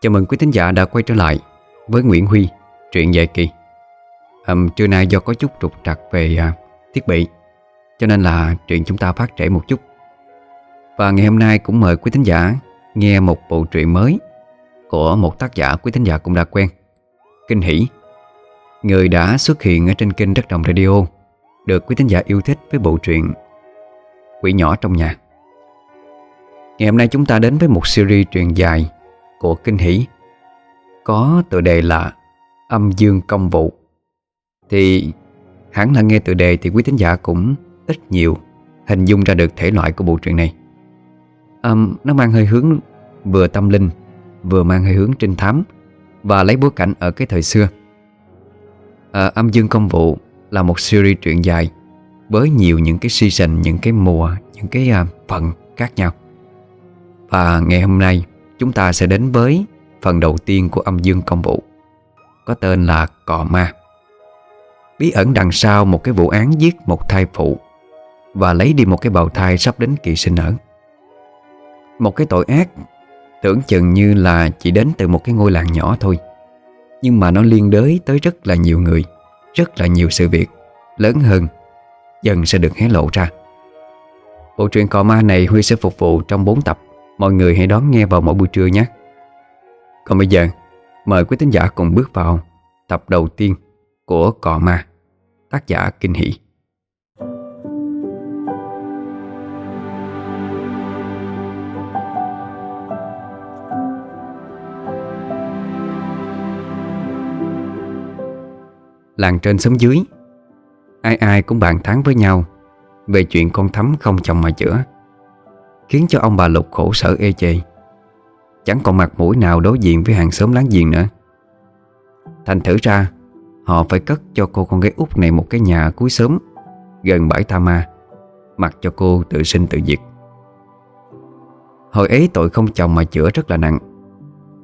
Chào mừng quý thính giả đã quay trở lại với Nguyễn Huy, truyện dài kỳ. Um, Trưa nay do có chút trục trặc về uh, thiết bị Cho nên là truyện chúng ta phát trễ một chút. Và ngày hôm nay cũng mời quý thính giả nghe một bộ truyện mới Của một tác giả quý thính giả cũng đã quen Kinh Hỷ. Người đã xuất hiện ở trên kênh Đất Đồng Radio Được quý thính giả yêu thích với bộ truyện Quỷ nhỏ trong nhà. Ngày hôm nay chúng ta đến với một series truyện dài của Kinh Hỷ. Có tựa đề là Âm Dương Công Vụ. Thì hẳn là nghe tựa đề thì quý thính giả cũng ít nhiều hình dung ra được thể loại của bộ truyện này. Um, Nó mang hơi hướng vừa tâm linh Vừa mang hơi hướng trinh thám Và lấy bối cảnh ở cái thời xưa. À, Âm Dương Công Vụ là một series truyện dài Với nhiều những cái season, những cái mùa, những cái uh, phần khác nhau. Và ngày hôm nay Chúng ta sẽ đến với phần đầu tiên của âm dương công vụ, Có tên là Cò Ma. Bí ẩn đằng sau một cái vụ án giết một thai phụ Và lấy đi một cái bào thai sắp đến kỳ sinh nở Một cái tội ác, Tưởng chừng như là chỉ đến từ một cái ngôi làng nhỏ thôi, Nhưng mà nó liên đới tới rất là nhiều người, Rất là nhiều sự việc, Lớn hơn, Dần sẽ được hé lộ ra. Bộ truyện Cò Ma này Huy sẽ phục vụ trong 4 tập. Mọi người hãy đón nghe vào mỗi buổi trưa nhé. Còn bây giờ, Mời quý thính giả cùng bước vào Tập đầu tiên của Cò Ma, Tác giả Kinh Hỷ. Làng trên xóm dưới, Ai ai cũng bàn tán với nhau Về chuyện con thắm không chồng mà chữa. Khiến cho ông bà Lục khổ sở ê chề. Chẳng còn mặt mũi nào đối diện với hàng xóm láng giềng nữa. Thành thử ra, Họ phải cất cho cô con gái út này một cái nhà cuối sớm Gần bãi Tha Ma, Mặc cho cô tự sinh tự diệt. Hồi ấy tội không chồng mà chữa rất là nặng.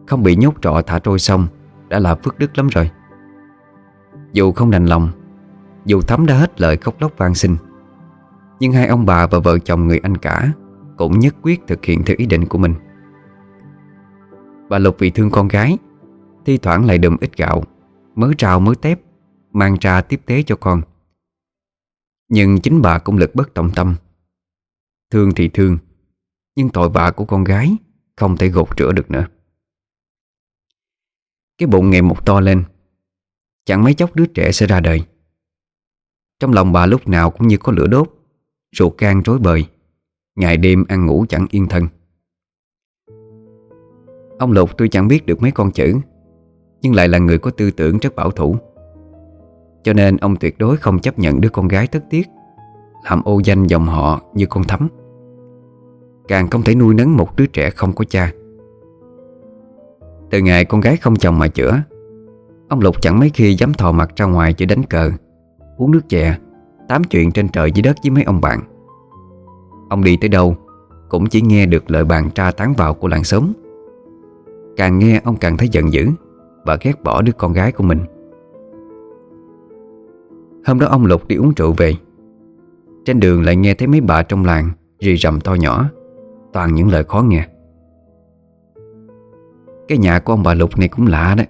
Không bị nhốt trọ thả trôi xong, Đã là phước đức lắm rồi. Dù không đành lòng, Dù thấm đã hết lời khóc lóc van xin, Nhưng hai ông bà và vợ chồng người anh cả cũng nhất quyết thực hiện theo ý định của mình. Bà Lục vì thương con gái, Thi thoảng lại đùm ít gạo, Mớ trào mớ tép, Mang ra tiếp tế cho con. Nhưng chính bà cũng lực bất tòng tâm. Thương thì thương, Nhưng tội vạ của con gái Không thể gột rửa được nữa. Cái bụng ngày một to lên, Chẳng mấy chốc đứa trẻ sẽ ra đời. Trong lòng bà lúc nào cũng như có lửa đốt, Ruột gan rối bời. Ngày đêm ăn ngủ chẳng yên thân. Ông Lục tuy chẳng biết được mấy con chữ, Nhưng lại là người có tư tưởng rất bảo thủ. Cho nên ông tuyệt đối không chấp nhận đứa con gái thất tiếc Làm ô danh dòng họ như con thắm. Càng không thể nuôi nấng một đứa trẻ không có cha. Từ ngày con gái không chồng mà chữa, Ông Lục chẳng mấy khi dám thò mặt ra ngoài chỉ đánh cờ, Uống nước chè, Tám chuyện trên trời dưới đất với mấy ông bạn. Ông đi tới đâu, Cũng chỉ nghe được lời bàn tra tán vào của làng xóm. Càng nghe ông càng thấy giận dữ Và ghét bỏ đứa con gái của mình. Hôm đó ông Lục đi uống rượu về. Trên đường lại nghe thấy mấy bà trong làng Rì rầm to nhỏ, Toàn những lời khó nghe. Cái nhà của ông bà Lục này cũng lạ đó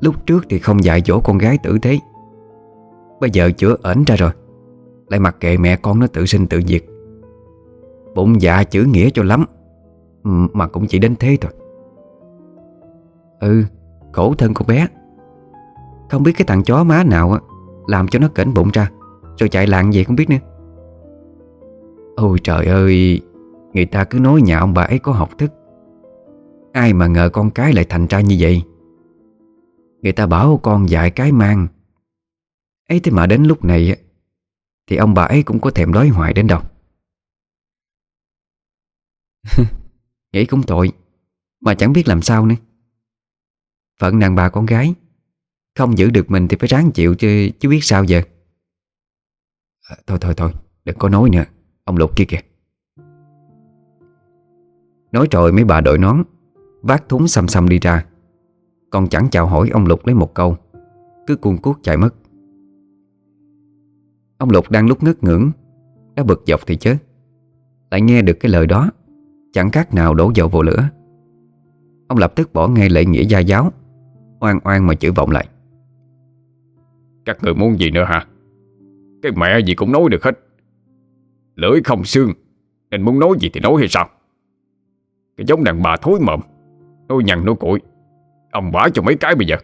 Lúc trước thì không dạy dỗ con gái tử thế Bây giờ chữa ẩn ra rồi, Lại mặc kệ mẹ con nó tự sinh tự diệt. Bụng dạ chữ nghĩa cho lắm. Mà cũng chỉ đến thế thôi. Ừ Khổ thân con bé. Không biết cái thằng chó má nào Làm cho nó kỉnh bụng ra, Rồi chạy lạng gì không biết nữa. Ôi trời ơi, Người ta cứ nói nhà ông bà ấy có học thức. Ai mà ngờ con cái lại thành ra như vậy? Người ta bảo con dạy cái mang. Ấy thế mà đến lúc này Thì ông bà ấy cũng có thèm đói hoài đến đâu. Nghĩ cũng tội. Mà chẳng biết làm sao nữa. Phận nàng bà con gái Không giữ được mình thì phải ráng chịu chứ, chứ biết sao giờ. À, Thôi thôi thôi Đừng có nói nữa Ông Lục kia kìa. Nói rồi mấy bà đội nón Vác thúng xăm xăm đi ra. Còn chẳng chào hỏi ông Lục lấy một câu Cứ cuồng cuốc chạy mất. Ông Lục đang lúc ngất ngưỡng Đã bực dọc thì chết Lại nghe được cái lời đó Chẳng khác nào đổ dầu vào lửa. Ông lập tức bỏ ngay lễ nghĩa gia giáo Oan oan mà chửi vọng lại. Các người muốn gì nữa hả? Cái mẹ gì cũng nói được hết. Lưỡi không xương Nên muốn nói gì thì nói hay sao? Cái giống đàn bà thối mộm Nói nhằn nói cụi Ông bả cho mấy cái bây giờ?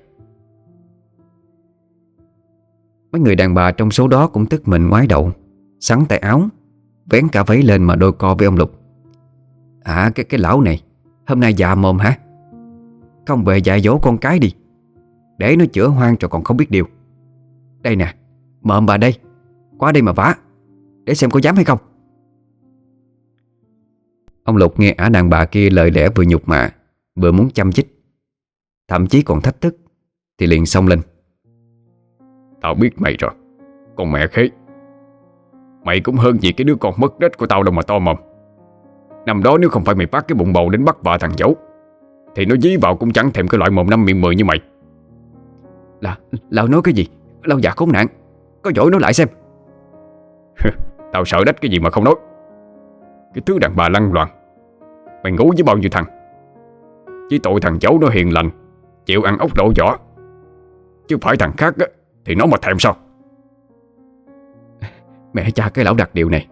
Mấy người đàn bà trong số đó cũng tức mình ngoái đầu Sắn tay áo Vén cả váy lên mà đôi co với ông Lục À cái cái lão này, Hôm nay già mồm hả? Không về dạy dỗ con cái đi. Để nó chữa hoang rồi còn không biết điều. Đây nè Mộm bà đây, Qua đây mà vả, Để xem có dám hay không. Ông Lục nghe ả đàn bà kia lời lẽ vừa nhục mạ, Vừa muốn chăm chích, Thậm chí còn thách thức, Thì liền xông lên. Tao biết mày rồi, Con mẹ khế. Mày cũng hơn gì cái đứa con mất đất của tao đâu mà to mồm. Năm đó nếu không phải mày bắt cái bụng bầu đến bắt vợ thằng dấu Thì nó dí vào cũng chẳng thèm cái loại mồm năm miệng mười như mày. Là, lão nói cái gì? Lão già khốn nạn. Có dỗi nói lại xem. Tao sợ đách cái gì mà không nói. Cái thứ đàn bà lăng loạn Mày ngủ với bao nhiêu thằng? Chỉ tội thằng cháu nó hiền lành Chịu ăn ốc đổ vỏ. Chứ phải thằng khác á, Thì nó mà thèm sao? Mẹ cha cái lão đặt điều này.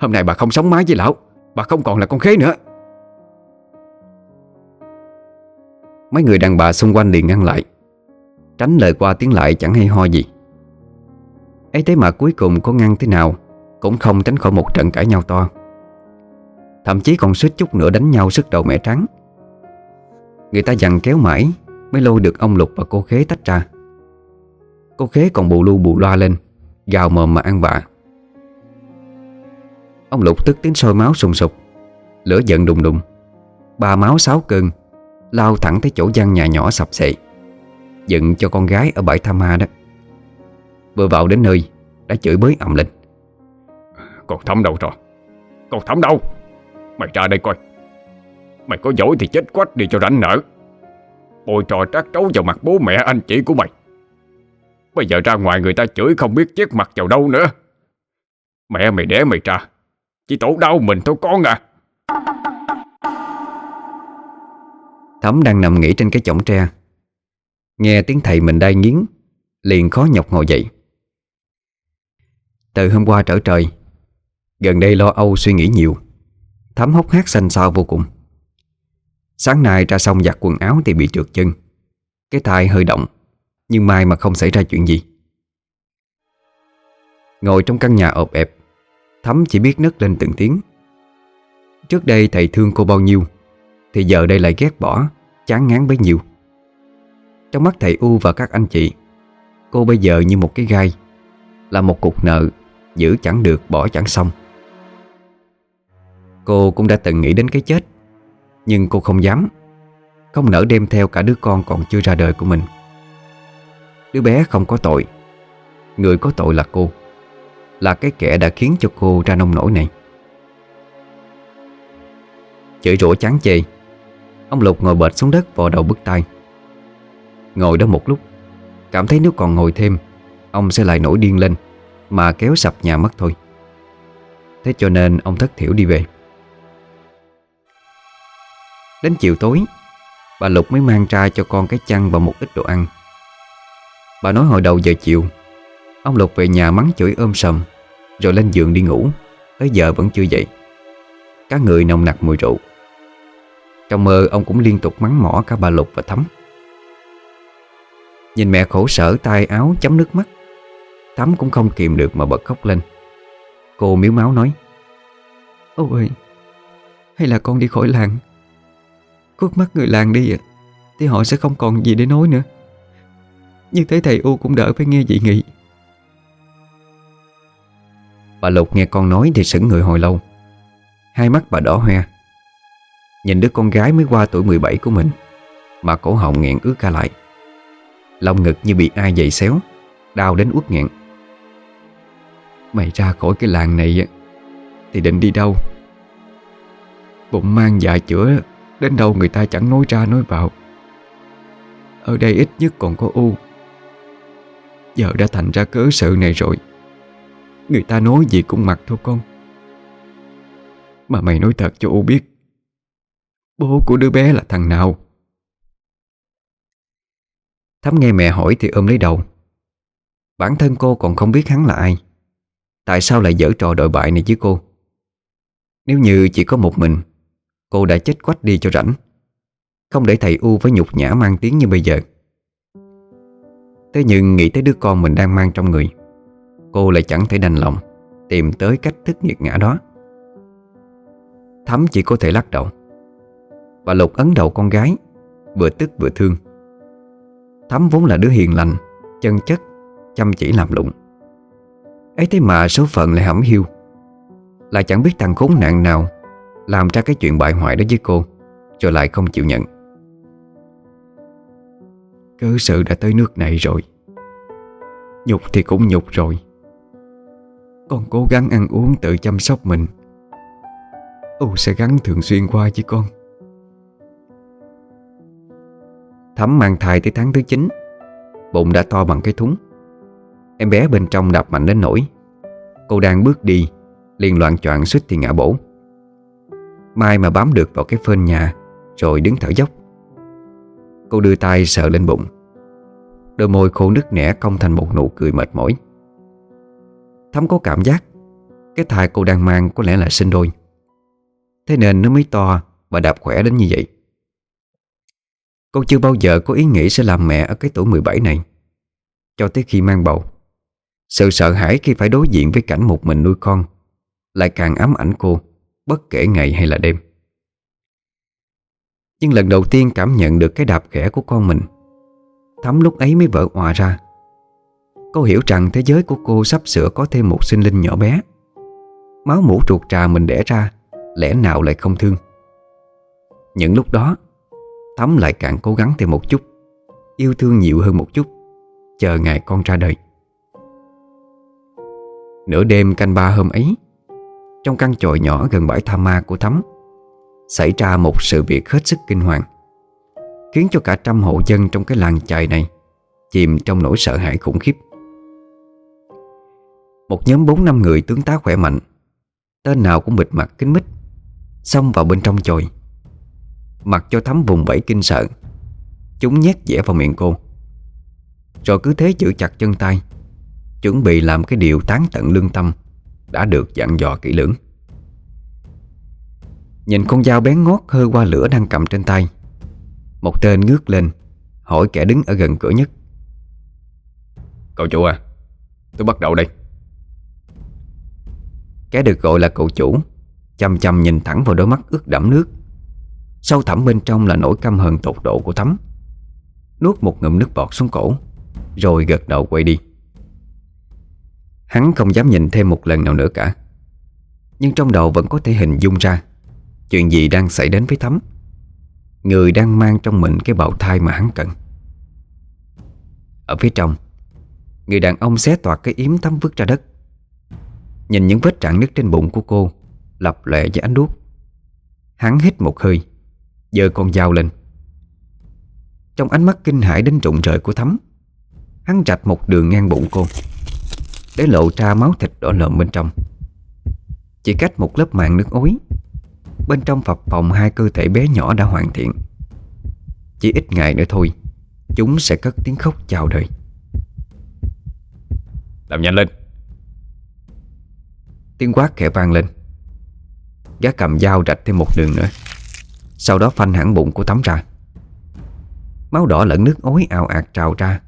Hôm nay bà không sống mái với lão Bà không còn là con khế nữa. Mấy người đàn bà xung quanh liền ngăn lại. Tránh lời qua tiếng lại chẳng hay ho gì. Ấy thế mà cuối cùng có ngăn thế nào, Cũng không tránh khỏi một trận cãi nhau to. Thậm chí còn suýt chút nữa đánh nhau sức đầu mẻ trắng. Người ta dằn kéo mãi Mới lôi được ông Lục và cô Khế tách ra. Cô Khế còn bù lu bù loa lên, Gào mồm mà ăn vạ. Ông Lục tức tiếng sôi máu sùng sục. Lửa giận đùng đùng. Ba máu sáu cơn, Lao thẳng tới chỗ gian nhà nhỏ sập xệ Dựng cho con gái ở bãi Tham Ma đó. Vừa vào đến nơi, Đã chửi bới ầm lên. Con Thắm đâu rồi? Con Thắm đâu? Mày ra đây coi. Mày có giỏi thì chết quách đi cho rảnh nở. Bồi trò trát trấu vào mặt bố mẹ anh chị của mày. Bây giờ ra ngoài người ta chửi không biết chết mặt vào đâu nữa. Mẹ mày đẻ mày ra. Chỉ tổ đau mình thôi, con à. Thắm đang nằm nghỉ trên cái chõng tre. Nghe tiếng thầy mình đai nghiến, Liền khó nhọc ngồi dậy. Từ hôm qua trở trời, Gần đây lo âu suy nghĩ nhiều. Thắm hốc hác xanh xao vô cùng. Sáng nay ra xong giặt quần áo thì bị trượt chân. Cái thai hơi động, Nhưng mai mà không xảy ra chuyện gì. Ngồi trong căn nhà ộp ẹp Thắm chỉ biết nấc lên từng tiếng. Trước đây thầy thương cô bao nhiêu, Thì giờ đây lại ghét bỏ, Chán ngán bấy nhiêu. Trong mắt thầy U và các anh chị, Cô bây giờ như một cái gai, Là một cục nợ Giữ chẳng được, bỏ chẳng xong. Cô cũng đã từng nghĩ đến cái chết, Nhưng cô không dám, Không nỡ đem theo cả đứa con còn chưa ra đời của mình. Đứa bé không có tội, Người có tội là cô. Là cái kẻ đã khiến cho cô ra nông nổi này. Chửi rủa chán chê, Ông Lục ngồi bệt xuống đất vò đầu bứt tai. Ngồi đó một lúc, Cảm thấy nếu còn ngồi thêm, Ông sẽ lại nổi điên lên, Mà kéo sập nhà mất thôi. Thế cho nên ông thất thiểu đi về. Đến chiều tối, Bà Lục mới mang ra cho con cái chăn và một ít đồ ăn. Bà nói hồi đầu giờ chiều Ông Lục về nhà mắng chửi ôm sầm, Rồi lên giường đi ngủ. Tới giờ vẫn chưa dậy. Các người nồng nặc mùi rượu. Trong mơ, ông cũng liên tục mắng mỏ cả bà Lục và Thắm. Nhìn mẹ khổ sở, tay áo chấm nước mắt. Thắm cũng không kìm được mà bật khóc lên. Cô miếu máu nói, Ôi, Hay là con đi khỏi làng. Khuất mắt người làng đi Thì họ sẽ không còn gì để nói nữa. Như thấy thầy U cũng đỡ phải nghe dị nghị. Bà Lục nghe con nói thì sững người hồi lâu. Hai mắt bà đỏ hoe. Nhìn đứa con gái mới qua tuổi 17 của mình, Mà cổ họng nghẹn ướt ca lại. Lòng ngực như bị ai giày xéo, Đau đến uất nghẹn. Mày ra khỏi cái làng này Thì định đi đâu? Bụng mang dạ chữa, Đến đâu người ta chẳng nói ra nói vào. Ở đây ít nhất còn có u. Giờ đã thành ra cớ sự này rồi. Người ta nói gì cũng mặc thôi con. Mà mày nói thật cho U biết. Bố của đứa bé là thằng nào? Thắm nghe mẹ hỏi thì ôm lấy đầu. Bản thân cô còn không biết hắn là ai. Tại sao lại dở trò đội bại này với cô? Nếu như chỉ có một mình, Cô đã chết quách đi cho rảnh. Không để thầy U với nhục nhã mang tiếng như bây giờ. Thế nhưng nghĩ tới đứa con mình đang mang trong người Cô lại chẳng thể đành lòng Tìm tới cách thức nghiệt ngã đó. Thắm chỉ có thể lắc đầu Và lục ấn đầu con gái, Vừa tức vừa thương. Thắm vốn là đứa hiền lành, Chân chất, Chăm chỉ làm lụng. Ấy thế mà số phận lại hẩm hiu, Lại chẳng biết thằng khốn nạn nào Làm ra cái chuyện bại hoại đó với cô, Rồi lại không chịu nhận. Cơ sự đã tới nước này rồi, Nhục thì cũng nhục rồi. Con cố gắng ăn uống tự chăm sóc mình. U sẽ gắn thường xuyên qua với con. Thắm mang thai tới tháng thứ 9 Bụng đã to bằng cái thúng. Em bé bên trong đập mạnh đến nỗi. Cô đang bước đi, liền loạn choạng suýt thì ngã bổ. Mai mà bám được vào cái phên nhà, Rồi đứng thở dốc. Cô đưa tay sợ lên bụng. Đôi môi khô nứt nẻ cong thành một nụ cười mệt mỏi. Thắm có cảm giác. Cái thai cô đang mang có lẽ là sinh đôi. Thế nên nó mới to Và đạp khỏe đến như vậy. Cô chưa bao giờ có ý nghĩ sẽ làm mẹ Ở cái tuổi 17 này. Cho tới khi mang bầu. Sự sợ hãi khi phải đối diện với cảnh một mình nuôi con Lại càng ám ảnh cô, Bất kể ngày hay là đêm. Nhưng lần đầu tiên cảm nhận được cái đạp khẽ của con mình Thắm lúc ấy mới vỡ hòa ra. Cô hiểu rằng thế giới của cô sắp sửa có thêm một sinh linh nhỏ bé. Máu mũ ruột trà mình đẻ ra, Lẽ nào lại không thương? Những lúc đó, Thắm lại càng cố gắng thêm một chút, Yêu thương nhiều hơn một chút, Chờ ngày con ra đời. Nửa đêm canh ba hôm ấy, Trong căn chòi nhỏ gần bãi tha ma của Thắm, Xảy ra một sự việc hết sức kinh hoàng, Khiến cho cả trăm hộ dân trong cái làng chài này Chìm trong nỗi sợ hãi khủng khiếp. Một nhóm bốn năm người tướng tá khỏe mạnh. Tên nào cũng bịt mặt kính mít Xông vào bên trong chồi, Mặc cho thắm vùng vẫy kinh sợ Chúng nhét dẻ vào miệng cô. Rồi cứ thế giữ chặt chân tay Chuẩn bị làm cái điều tán tận lương tâm Đã được dặn dò kỹ lưỡng. Nhìn con dao bén ngót hơi qua lửa đang cầm trên tay Một tên ngước lên Hỏi kẻ đứng ở gần cửa nhất. Cậu chủ à Tôi bắt đầu đây. Kẻ được gọi là cậu chủ, Chăm chăm nhìn thẳng vào đôi mắt ướt đẫm nước. Sâu thẳm bên trong là nỗi căm hờn tột độ của Thắm. Nuốt một ngụm nước bọt xuống cổ, Rồi gật đầu quay đi. Hắn không dám nhìn thêm một lần nào nữa cả. Nhưng trong đầu vẫn có thể hình dung ra Chuyện gì đang xảy đến với Thắm. Người đang mang trong mình cái bào thai mà hắn cần. Ở phía trong, Người đàn ông xé toạc cái yếm Thắm vứt ra đất. Nhìn những vết trạng nứt trên bụng của cô, Lập lệ với ánh đuốc. Hắn hít một hơi, giơ con dao lên. Trong ánh mắt kinh hãi đến trụng trời của Thắm, Hắn rạch một đường ngang bụng cô, Để lộ ra máu thịt đỏ lợm bên trong. Chỉ cách một lớp màng nước ối, Bên trong phập phòng hai cơ thể bé nhỏ đã hoàn thiện. Chỉ ít ngày nữa thôi, Chúng sẽ cất tiếng khóc chào đời. Làm nhanh lên. Tiếng quát khẽ vang lên. Gã cầm dao rạch thêm một đường nữa. Sau đó phanh hẳn bụng của Thắm ra. Máu đỏ lẫn nước ối ào ạt trào ra,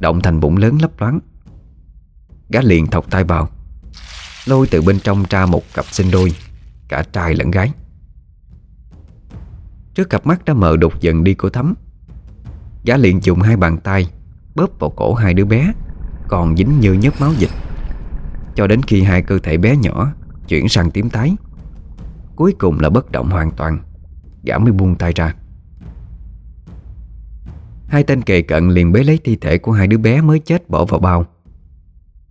Động thành bụng lớn lấp loáng. Gã liền thọc tay vào, Lôi từ bên trong ra một cặp sinh đôi, Cả trai lẫn gái. Trước cặp mắt đã mờ đục dần đi của Thắm Gã liền dùng hai bàn tay Bóp vào cổ hai đứa bé, Còn dính như nhớp máu dịch. Cho đến khi hai cơ thể bé nhỏ Chuyển sang tím tái. Cuối cùng là bất động hoàn toàn, Gã mới buông tay ra. Hai tên kề cận liền bế lấy thi thể của hai đứa bé mới chết bỏ vào bao.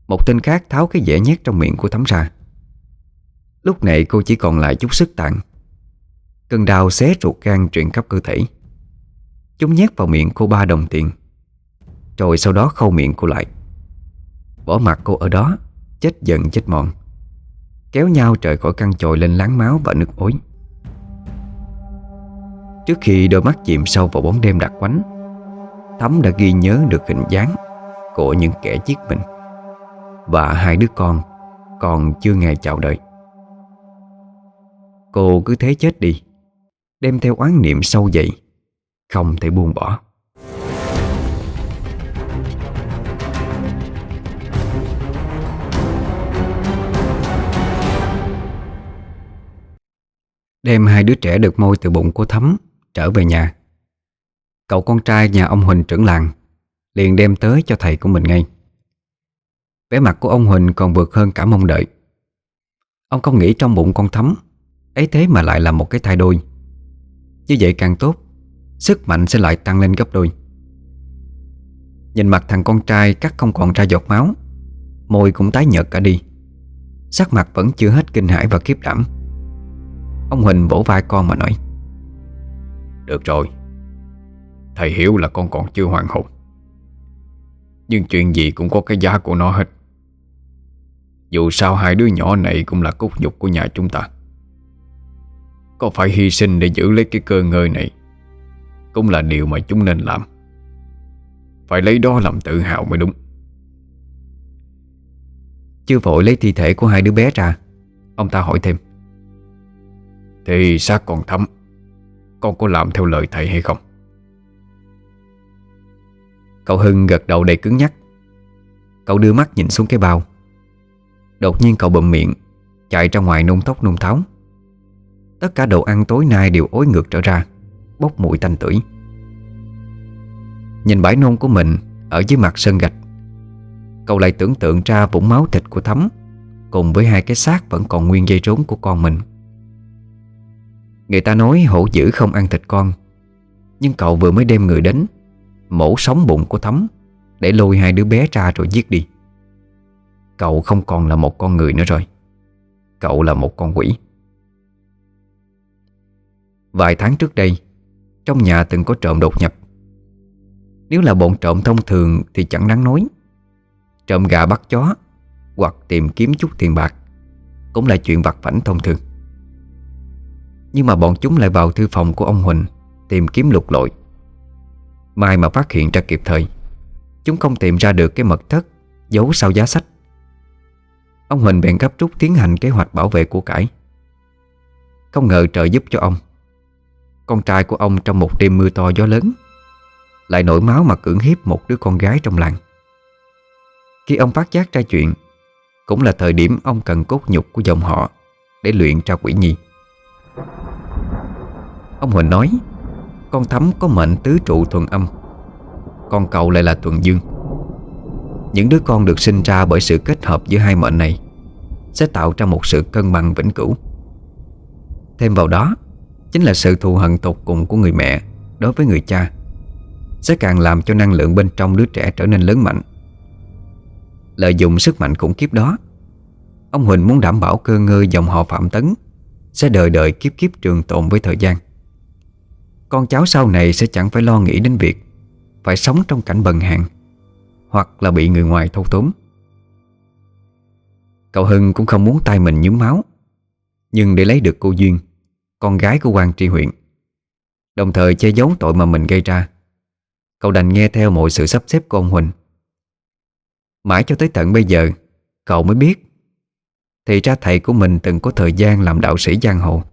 Một tên khác tháo cái dẻ nhét trong miệng của Thắm ra. Lúc này cô chỉ còn lại chút sức tàn Cơn đau xé ruột gan truyền khắp cơ thể. Chúng nhét vào miệng cô ba đồng tiền, Rồi sau đó khâu miệng cô lại. Bỏ mặt cô ở đó. Chết dần chết mòn. Kéo nhau trời khỏi căn chòi lên láng máu và nước ối. Trước khi đôi mắt chìm sâu vào bóng đêm đặc quánh, Thắm đã ghi nhớ được hình dáng Của những kẻ giết mình. Và hai đứa con Còn chưa ngày chào đời. Cô cứ thế chết đi, Đem theo oán niệm sâu dậy Không thể buông bỏ. Đem hai đứa trẻ được môi từ bụng của thấm Trở về nhà. Cậu con trai nhà ông Huỳnh trưởng làng Liền đem tới cho thầy của mình ngay. Vẻ mặt của ông Huỳnh còn vượt hơn cả mong đợi. Ông không nghĩ trong bụng con thấm ấy thế mà lại là một cái thai đôi. Như vậy càng tốt, Sức mạnh sẽ lại tăng lên gấp đôi. Nhìn mặt thằng con trai cắt không còn ra giọt máu, Môi cũng tái nhợt cả đi. Sắc mặt vẫn chưa hết kinh hãi và kiếp đảm. Ông Huỳnh vỗ vai con mà nói, Được rồi, Thầy hiểu là con còn chưa hoàn hồn. Nhưng chuyện gì cũng có cái giá của nó hết. Dù sao hai đứa nhỏ này cũng là cốt nhục của nhà chúng ta. Có phải hy sinh để giữ lấy cái cơ ngơi này Cũng là điều mà chúng nên làm. Phải lấy đó làm tự hào mới đúng. Chưa vội lấy thi thể của hai đứa bé ra, Ông ta hỏi thêm. Thì xác còn thấm. Con có làm theo lời thầy hay không? Cậu Hưng gật đầu đầy cứng nhắc. Cậu đưa mắt nhìn xuống cái bao. Đột nhiên cậu bậm miệng, Chạy ra ngoài nôn tóc nôn tháo. Tất cả đồ ăn tối nay đều ối ngược trở ra, Bốc mùi tanh tưởi. Nhìn bãi nôn của mình Ở dưới mặt sân gạch, Cậu lại tưởng tượng ra vũng máu thịt của Thắm Cùng với hai cái xác vẫn còn nguyên dây rốn của con mình. Người ta nói hổ dữ không ăn thịt con. Nhưng cậu vừa mới đem người đến, Mổ sống bụng của Thắm, Để lôi hai đứa bé ra rồi giết đi. Cậu không còn là một con người nữa rồi. Cậu là một con quỷ. Vài tháng trước đây, Trong nhà từng có trộm đột nhập. Nếu là bọn trộm thông thường Thì chẳng đáng nói. Trộm gà bắt chó Hoặc tìm kiếm chút tiền bạc Cũng là chuyện vặt vảnh thông thường. Nhưng mà bọn chúng lại vào thư phòng của ông Huỳnh, Tìm kiếm lục lội. Mai mà phát hiện ra kịp thời, Chúng không tìm ra được cái mật thất, Giấu sau giá sách. Ông Huỳnh bèn gấp rút tiến hành kế hoạch bảo vệ của cải. Không ngờ trợ giúp cho ông. Con trai của ông trong một đêm mưa to gió lớn, Lại nổi máu mà cưỡng hiếp một đứa con gái trong làng. Khi ông phát giác ra chuyện, Cũng là thời điểm ông cần cốt nhục của dòng họ Để luyện ra quỷ nhi. Ông Huỳnh nói, con thắm có mệnh tứ trụ thuần âm. Con cậu lại là thuần dương. Những đứa con được sinh ra bởi sự kết hợp giữa hai mệnh này Sẽ tạo ra một sự cân bằng vĩnh cửu. Thêm vào đó, Chính là sự thù hận tột cùng của người mẹ Đối với người cha Sẽ càng làm cho năng lượng bên trong đứa trẻ trở nên lớn mạnh. Lợi dụng sức mạnh khủng khiếp đó, Ông Huỳnh muốn đảm bảo cơ ngơi dòng họ Phạm Tấn sẽ đời đời kiếp kiếp trường tồn với thời gian. Con cháu sau này sẽ chẳng phải lo nghĩ đến việc Phải sống trong cảnh bần hạn Hoặc là bị người ngoài thâu tóm. Cậu Hưng cũng không muốn tay mình nhúm máu, Nhưng để lấy được cô Duyên, Con gái của quan tri huyện, Đồng thời che giấu tội mà mình gây ra, Cậu đành nghe theo mọi sự sắp xếp của ông Huỳnh. Mãi cho tới tận bây giờ, Cậu mới biết thì ra thầy của mình từng có thời gian làm đạo sĩ giang hồ.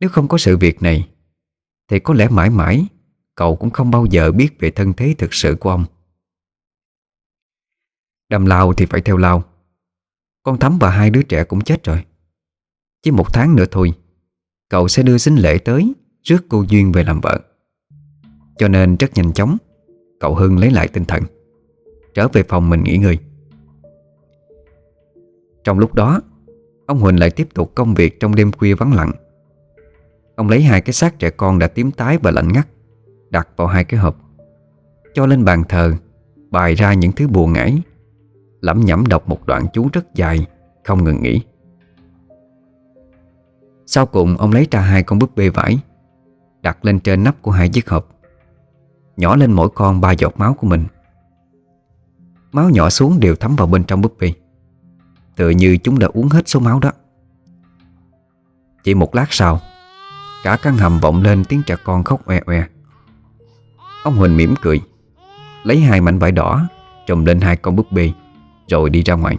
Nếu không có sự việc này, thì có lẽ mãi mãi, Cậu cũng không bao giờ biết về thân thế thực sự của ông. Đâm lao thì phải theo lao. Con Thắm và hai đứa trẻ cũng chết rồi. Chỉ một tháng nữa thôi, Cậu sẽ đưa sinh lễ tới Rước cô Duyên về làm vợ. Cho nên rất nhanh chóng, Cậu Hưng lấy lại tinh thần. Trở về phòng mình nghỉ ngơi. Trong lúc đó, Ông Huỳnh lại tiếp tục công việc trong đêm khuya vắng lặng. Ông lấy hai cái xác trẻ con đã tím tái và lạnh ngắt, Đặt vào hai cái hộp. Cho lên bàn thờ Bài ra những thứ buồn ngãi. Lẩm nhẩm đọc một đoạn chú rất dài, Không ngừng nghỉ. Sau cùng, ông lấy ra hai con búp bê vải, Đặt lên trên nắp của hai chiếc hộp, Nhỏ lên mỗi con ba giọt máu của mình. Máu nhỏ xuống đều thấm vào bên trong búp bê. Tựa như chúng đã uống hết số máu đó. Chỉ một lát sau, Cả căn hầm vọng lên tiếng trẻ con khóc oe oe. Ông Huỳnh mỉm cười, Lấy hai mảnh vải đỏ, Trùm lên hai con búp bê, Rồi đi ra ngoài.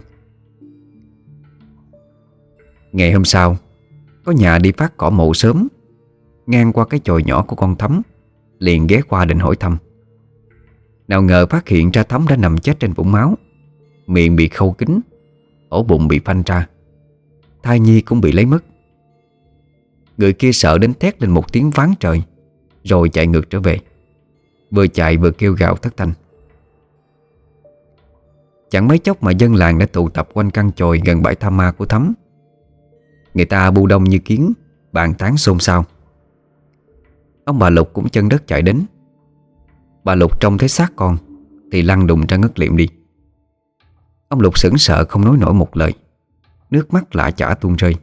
Ngày hôm sau, Có nhà đi phát cỏ mộ sớm, Ngang qua cái chòi nhỏ của con thấm Liền ghé qua định hỏi thăm. Nào ngờ phát hiện ra thấm đã nằm chết trên vũng máu, Miệng bị khâu kín Ổ bụng bị phanh ra. Thai nhi cũng bị lấy mất. Người kia sợ đến thét lên một tiếng ván trời, Rồi chạy ngược trở về. Vừa chạy vừa kêu gào thất thanh. Chẳng mấy chốc mà dân làng đã tụ tập quanh căn chòi gần bãi tha ma của Thắm. Người ta bu đông như kiến, Bàn tán xôn xao. Ông bà Lục cũng chân đất chạy đến. Bà Lục trông thấy xác con, Thì lăn đùng ra ngất liệm đi. Ông Lục sững sợ không nói nổi một lời. Nước mắt lạ chả tuôn rơi.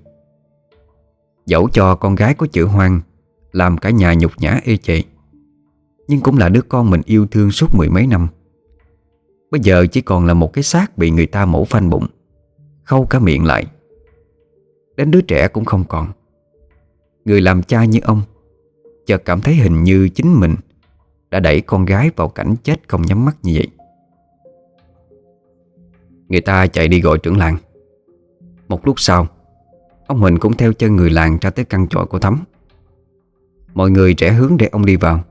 Dẫu cho con gái có chữ hoang, Làm cả nhà nhục nhã ê chệ Nhưng cũng là đứa con mình yêu thương suốt mười mấy năm. Bây giờ chỉ còn là một cái xác Bị người ta mổ phanh bụng, Khâu cả miệng lại. Đến đứa trẻ cũng không còn. Người làm cha như ông, Chợt cảm thấy hình như chính mình Đã đẩy con gái vào cảnh chết không nhắm mắt như vậy. Người ta chạy đi gọi trưởng làng. Một lúc sau, Ông Huỳnh cũng theo chân người làng ra tới căn trọ của Thắm. Mọi người trẻ hướng để ông đi vào.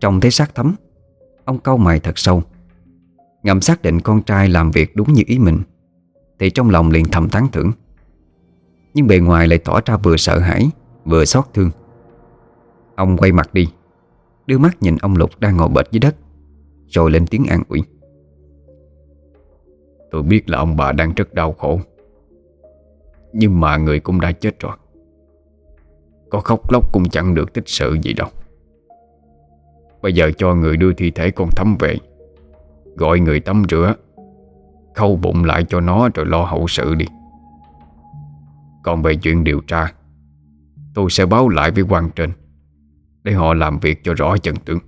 Trông thấy xác Thắm, Ông câu mày thật sâu, Ngầm xác định con trai làm việc đúng như ý mình, Thì trong lòng liền thầm tán thưởng. Nhưng bề ngoài lại tỏ ra vừa sợ hãi, Vừa xót thương. Ông quay mặt đi, Đưa mắt nhìn ông Lục đang ngồi bệt dưới đất, Rồi lên tiếng an ủi. Tôi biết là ông bà đang rất đau khổ. Nhưng mà người cũng đã chết rồi. Có khóc lóc cũng chẳng được tích sự gì đâu. Bây giờ cho người đưa thi thể con thấm về. Gọi người tắm rửa. Khâu bụng lại cho nó rồi lo hậu sự đi. Còn về chuyện điều tra, Tôi sẽ báo lại với quan trên Để họ làm việc cho rõ chân tướng.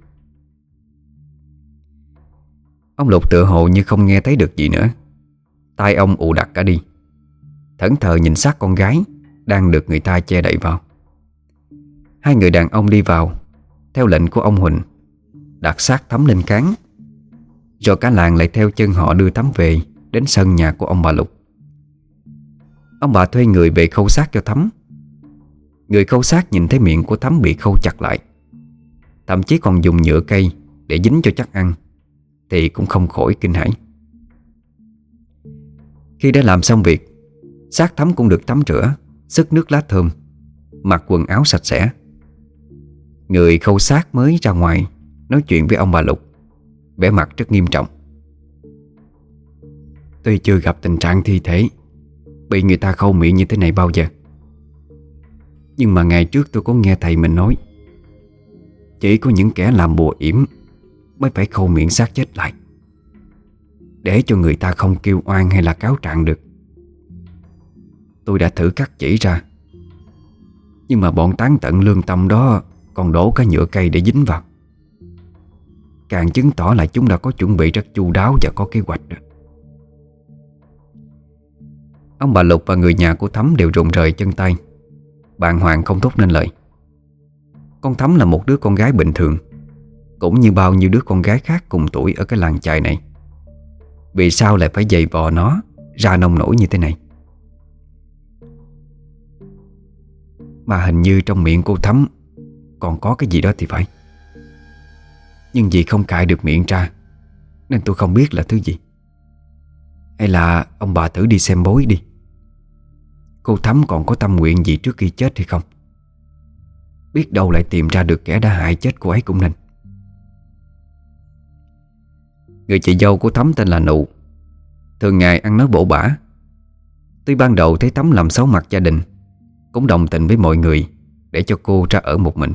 Ông Lục tự hồ như không nghe thấy được gì nữa tay ông ù đặt cả đi. Thẫn thờ nhìn xác con gái Đang được người ta che đậy vào. Hai người đàn ông đi vào, Theo lệnh của ông Huỳnh, Đặt xác thấm lên cán. Rồi cả làng lại theo chân họ đưa Thắm về Đến sân nhà của ông bà Lục. Ông bà thuê người về khâu xác cho Thắm Người khâu xác nhìn thấy miệng của Thắm bị khâu chặt lại. Thậm chí còn dùng nhựa cây Để dính cho chắc ăn, Thì cũng không khỏi kinh hãi. Khi đã làm xong việc, xác Thắm cũng được tắm rửa Sức nước lá thơm, Mặc quần áo sạch sẽ. Người khâu xác mới ra ngoài Nói chuyện với ông bà Lục, vẻ mặt rất nghiêm trọng. Tôi chưa gặp tình trạng thi thể, Bị người ta khâu miệng như thế này bao giờ. Nhưng mà ngày trước tôi có nghe thầy mình nói, Chỉ có những kẻ làm bùa yểm Mới phải khâu miệng xác chết lại. Để cho người ta không kêu oan hay là cáo trạng được. Tôi đã thử cắt chỉ ra. Nhưng mà bọn tán tận lương tâm đó Còn đổ cả nhựa cây để dính vào. Càng chứng tỏ là chúng đã có chuẩn bị rất chu đáo và có kế hoạch rồi Ông bà Lục và người nhà của Thắm đều rụng rời chân tay. Bạn Hoàng không thốt nên lời. Con Thắm là một đứa con gái bình thường, Cũng như bao nhiêu đứa con gái khác cùng tuổi ở cái làng chài này. Vì sao lại phải dày vò nó Ra nông nổi như thế này? Mà hình như trong miệng cô Thắm Còn có cái gì đó thì phải. Nhưng vì không cài được miệng ra, Nên tôi không biết là thứ gì. Hay là ông bà thử đi xem bối đi. Cô Thắm còn có tâm nguyện gì trước khi chết hay không? Biết đâu lại tìm ra được kẻ đã hại chết cô ấy cũng nên. Người chị dâu của Thắm tên là Nụ. Thường ngày ăn nói bổ bả. Tuy ban đầu thấy Thắm làm xấu mặt gia đình Cũng đồng tình với mọi người Để cho cô ra ở một mình.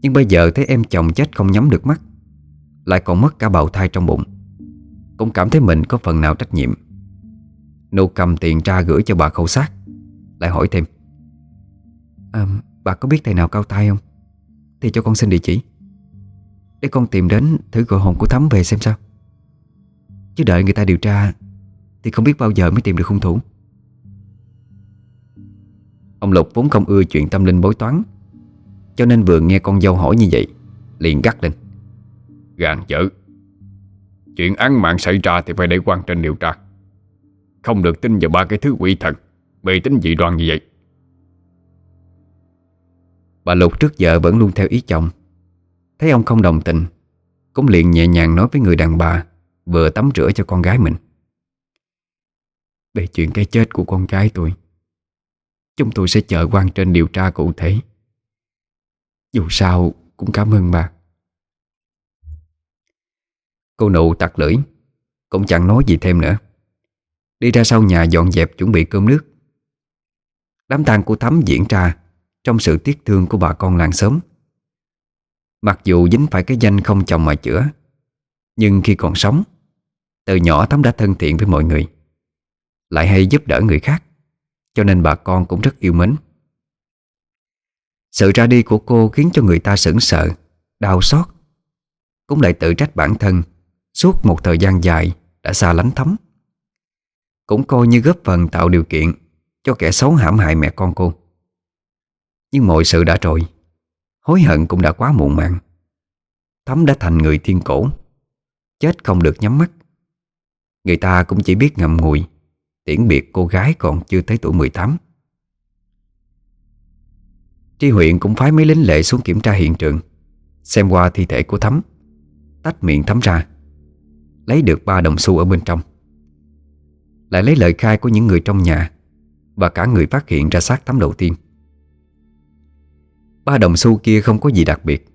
Nhưng bây giờ thấy em chồng chết không nhắm được mắt Lại còn mất cả bào thai trong bụng. Cũng cảm thấy mình có phần nào trách nhiệm. Nụ cầm tiền ra gửi cho bà khâu sát Lại hỏi thêm. À, Bà có biết thầy nào cao tay không? Thì cho con xin địa chỉ. Để con tìm đến thử gọi hồn của Thắm về xem sao. Chứ đợi người ta điều tra Thì không biết bao giờ mới tìm được hung thủ. Ông Lục vốn không ưa chuyện tâm linh bối toán Cho nên vừa nghe con dâu hỏi như vậy Liền gắt lên. Gàn dở Chuyện án mạng xảy ra thì phải để quan trên điều tra. Không được tin vào ba cái thứ quỷ thần Bề tính dị đoan như vậy. Bà Lục trước giờ vẫn luôn theo ý chồng Thấy ông không đồng tình, Cũng liền nhẹ nhàng nói với người đàn bà, Vừa tắm rửa cho con gái mình. Về chuyện cái chết của con gái tôi, Chúng tôi sẽ chờ quan trên điều tra cụ thể. Dù sao cũng cảm ơn bà. Cô nụ tặc lưỡi, Cũng chẳng nói gì thêm nữa. Đi ra sau nhà dọn dẹp chuẩn bị cơm nước. Đám tang của Thắm diễn ra Trong sự tiếc thương của bà con làng xóm. Mặc dù dính phải cái danh không chồng mà chữa, Nhưng khi còn sống, Từ nhỏ Thắm đã thân thiện với mọi người, Lại hay giúp đỡ người khác, Cho nên bà con cũng rất yêu mến. Sự ra đi của cô khiến cho người ta sững sợ Đau xót, Cũng lại tự trách bản thân Suốt một thời gian dài Đã xa lánh Thắm. Cũng coi như góp phần tạo điều kiện Cho kẻ xấu hãm hại mẹ con cô. Nhưng mọi sự đã rồi. Hối hận cũng đã quá muộn màng. Thắm đã thành người thiên cổ, Chết không được nhắm mắt. Người ta cũng chỉ biết ngậm ngùi, Tiễn biệt cô gái còn chưa tới tuổi 18 Tri huyện cũng phái mấy lính lệ xuống kiểm tra hiện trường, Xem qua thi thể của Thắm. Tách miệng Thắm ra, Lấy được ba đồng xu ở bên trong. Lại lấy lời khai của những người trong nhà Và cả người phát hiện ra xác Thắm đầu tiên. Ba đồng xu kia không có gì đặc biệt.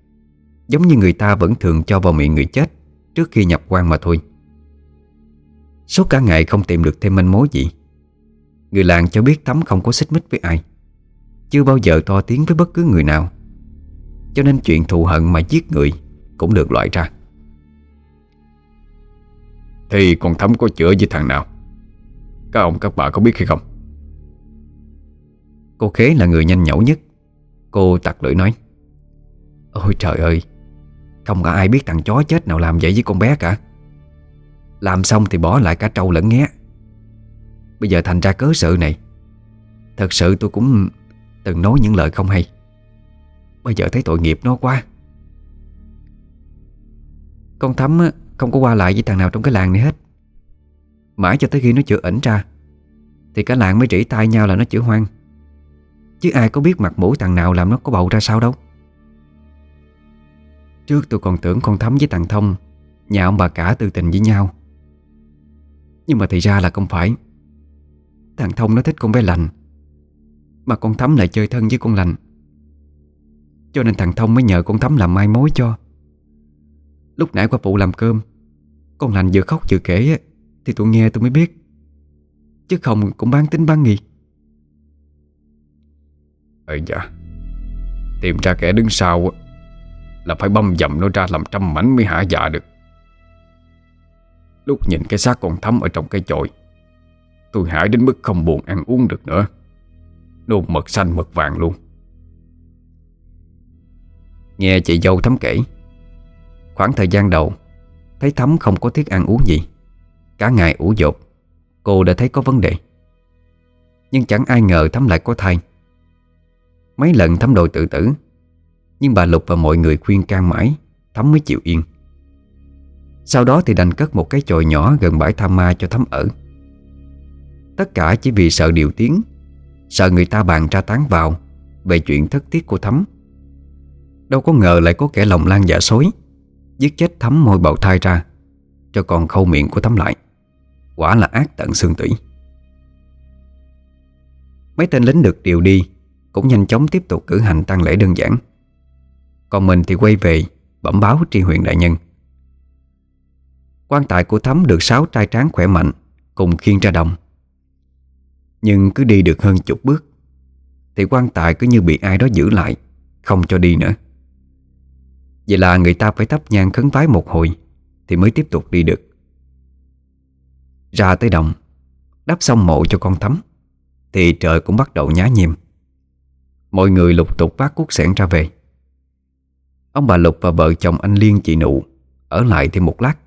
Giống như người ta vẫn thường cho vào miệng người chết Trước khi nhập quan mà thôi. Suốt cả ngày không tìm được thêm manh mối gì. Người làng cho biết Thắm không có xích mích với ai. Chưa bao giờ to tiếng với bất cứ người nào. Cho nên chuyện thù hận mà giết người Cũng được loại ra. Thì con Thắm có chữa với thằng nào? Các ông các bà có biết hay không? Cô Khế là người nhanh nhẩu nhất Cô tặc lưỡi nói, Ôi trời ơi, Không có ai biết thằng chó chết nào làm vậy với con bé cả. Làm xong thì bỏ lại cả trâu lẫn nghé Bây giờ thành ra cớ sự này. Thật sự tôi cũng Từng nói những lời không hay. Bây giờ thấy tội nghiệp nó quá. Con Thắm không có qua lại với thằng nào trong cái làng này hết. Mãi cho tới khi nó chữa ẩn ra, Thì cả làng mới rỉ tay nhau là nó chữa hoang. Chứ ai có biết mặt mũi thằng nào làm nó có bầu ra sao đâu. Trước tôi còn tưởng con Thắm với thằng Thông Nhà ông bà cả tư tình với nhau. Nhưng mà thì ra là không phải. Thằng Thông nó thích con bé lành, Mà con Thắm lại chơi thân với con lành. Cho nên thằng Thông mới nhờ con Thắm làm mai mối cho. Lúc nãy qua phụ làm cơm, Con lành vừa khóc vừa kể Thì tôi nghe tôi mới biết. Chứ không cũng bán tính bán nghi. Ờ dạ Tìm ra kẻ đứng sau Là phải băm dầm nó ra làm trăm mảnh mới hạ dạ được. Lúc nhìn cái xác con thắm ở trong cái chổi, Tôi hãi đến mức không buồn ăn uống được nữa. Nôn mật xanh mật vàng luôn. Nghe chị dâu Thắm kể, Khoảng thời gian đầu, Thấy Thắm không có thiết ăn uống gì. Cả ngày ủ dột, Cô đã thấy có vấn đề. Nhưng chẳng ai ngờ Thắm lại có thai. Mấy lần Thắm đòi tự tử. Nhưng bà Lục và mọi người khuyên can mãi Thắm mới chịu yên. Sau đó thì đành cất một cái chòi nhỏ Gần bãi tham ma cho Thắm ở. Tất cả chỉ vì sợ điều tiếng, Sợ người ta bàn tra tán vào Về chuyện thất tiết của Thắm Đâu có ngờ lại có kẻ lòng lan giả xối, Giết chết Thắm môi bào thai ra, Cho còn khâu miệng của Thắm lại. Quả là ác tận xương tủy. Mấy tên lính được điều đi cũng nhanh chóng tiếp tục cử hành tang lễ đơn giản. Còn mình thì quay về, Bẩm báo tri huyện đại nhân. Quan tài của Thắm được sáu trai tráng khỏe mạnh, Cùng khiêng ra đồng. Nhưng cứ đi được hơn chục bước, Thì quan tài cứ như bị ai đó giữ lại, Không cho đi nữa. Vậy là người ta phải thắp nhang khấn vái một hồi, Thì mới tiếp tục đi được. Ra tới đồng, Đắp xong mộ cho con thắm, Thì trời cũng bắt đầu nhá nhem. Mọi người lục tục vác cuốc sẻn ra về. Ông bà Lục và vợ chồng anh Liên, chị Nụ, Ở lại thêm một lát.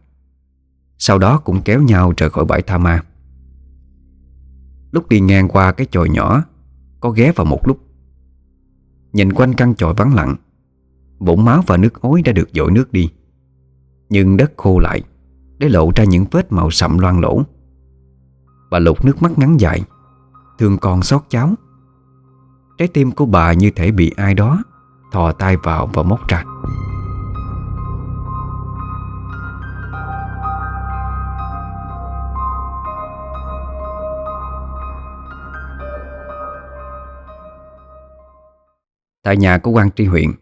Sau đó cũng kéo nhau rời khỏi bãi tha ma. Lúc đi ngang qua cái chòi nhỏ, Có ghé vào một lúc. Nhìn quanh căn chòi vắng lặng bụng máu và nước ối đã được dội nước đi. Nhưng đất khô lại, Để lộ ra những vết màu sậm loang lỗ. Bà lục nước mắt ngắn dài, Thương con xót cháu. Trái tim của bà như thể bị ai đó Thò tay vào và móc ra. Tại nhà của quan tri huyện,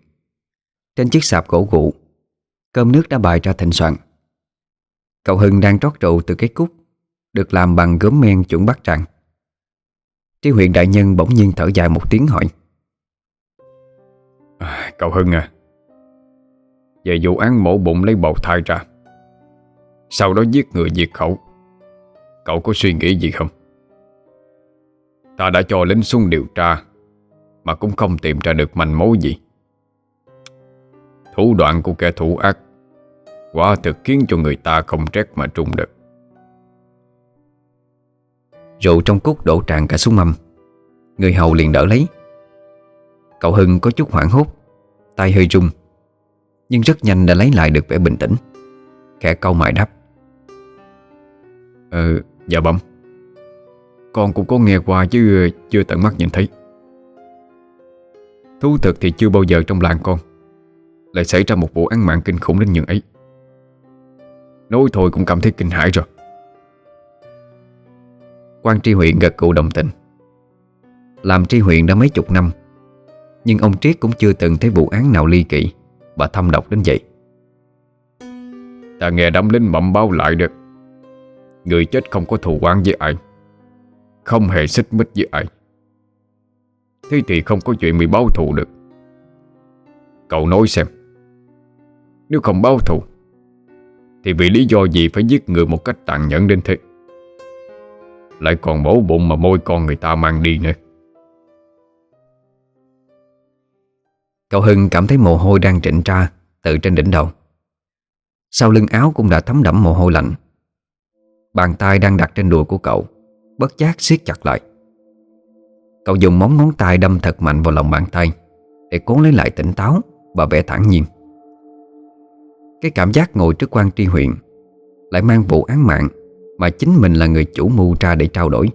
Trên chiếc sạp gỗ gụ, Cơm nước đã bày ra thịnh soạn. Cậu Hưng đang trót rượu từ cái cúc, Được làm bằng gốm men chuẩn bắt tràng. Tri huyện đại nhân bỗng nhiên thở dài một tiếng hỏi. À, Cậu Hưng à Về vụ án mổ bụng lấy bầu thai ra Sau đó giết người diệt khẩu Cậu có suy nghĩ gì không? Ta đã cho lính xuống điều tra Mà cũng không tìm ra được manh mối gì. Thủ đoạn của kẻ thủ ác Quả thực khiến cho người ta không trét mà trung được. Rượu trong cúc đổ tràn cả xuống mâm. Người hầu liền đỡ lấy. Cậu Hưng có chút hoảng hốt tay hơi rung Nhưng rất nhanh đã lấy lại được vẻ bình tĩnh. Khẽ câu mại đáp. Ờ, dạ bẩm. Con cũng có nghe qua chứ ờ, chưa tận mắt nhìn thấy. Thú thực thì chưa bao giờ trong làng con Lại xảy ra một vụ án mạng kinh khủng đến nhường ấy. Nói thôi cũng cảm thấy kinh hãi rồi quan tri huyện gật cụ đồng tình. Làm tri huyện đã mấy chục năm, Nhưng ông Triết cũng chưa từng thấy vụ án nào ly kỳ. Và thâm độc đến vậy. Ta nghe đám lính mậm báo lại được Người chết không có thù oán với ai, Không hề xích mích với ai. Thế thì không có chuyện bị báo thù được. Cậu nói xem, Nếu không báo thù, Thì vì lý do gì phải giết người một cách tàn nhẫn đến thế? Lại còn mổ bụng mà môi con người ta mang đi nữa. Cậu Hưng cảm thấy mồ hôi đang trịnh ra Từ trên đỉnh đầu. Sau lưng áo cũng đã thấm đẫm mồ hôi lạnh. Bàn tay đang đặt trên đùi của cậu, Bất giác siết chặt lại. Cậu dùng móng ngón tay đâm thật mạnh vào lòng bàn tay Để cố lấy lại tỉnh táo Và vẻ thản nhiên. Cái cảm giác ngồi trước quan tri huyện Lại mang vụ án mạng mà chính mình là người chủ mưu ra để trao đổi.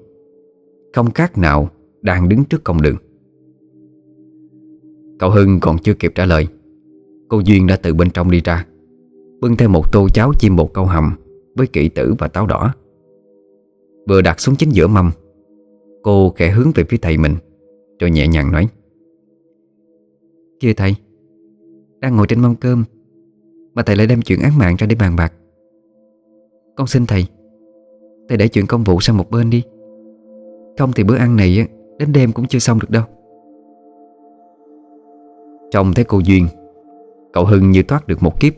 Không khác nào Đang đứng trước công đường. Cậu Hưng còn chưa kịp trả lời, Cô Duyên đã từ bên trong đi ra, Bưng theo một tô cháo chim bột câu hầm Với kỵ tử và táo đỏ. Vừa đặt xuống chính giữa mâm, Cô khẽ hướng về phía thầy mình, Rồi nhẹ nhàng nói, Kia thầy, Đang ngồi trên mâm cơm, Mà thầy lại đem chuyện án mạng ra để bàn bạc. Con xin thầy Thầy để chuyện công vụ sang một bên đi. Không thì bữa ăn này Đến đêm cũng chưa xong được đâu. Trông thấy cô Duyên, Cậu Hưng như thoát được một kiếp.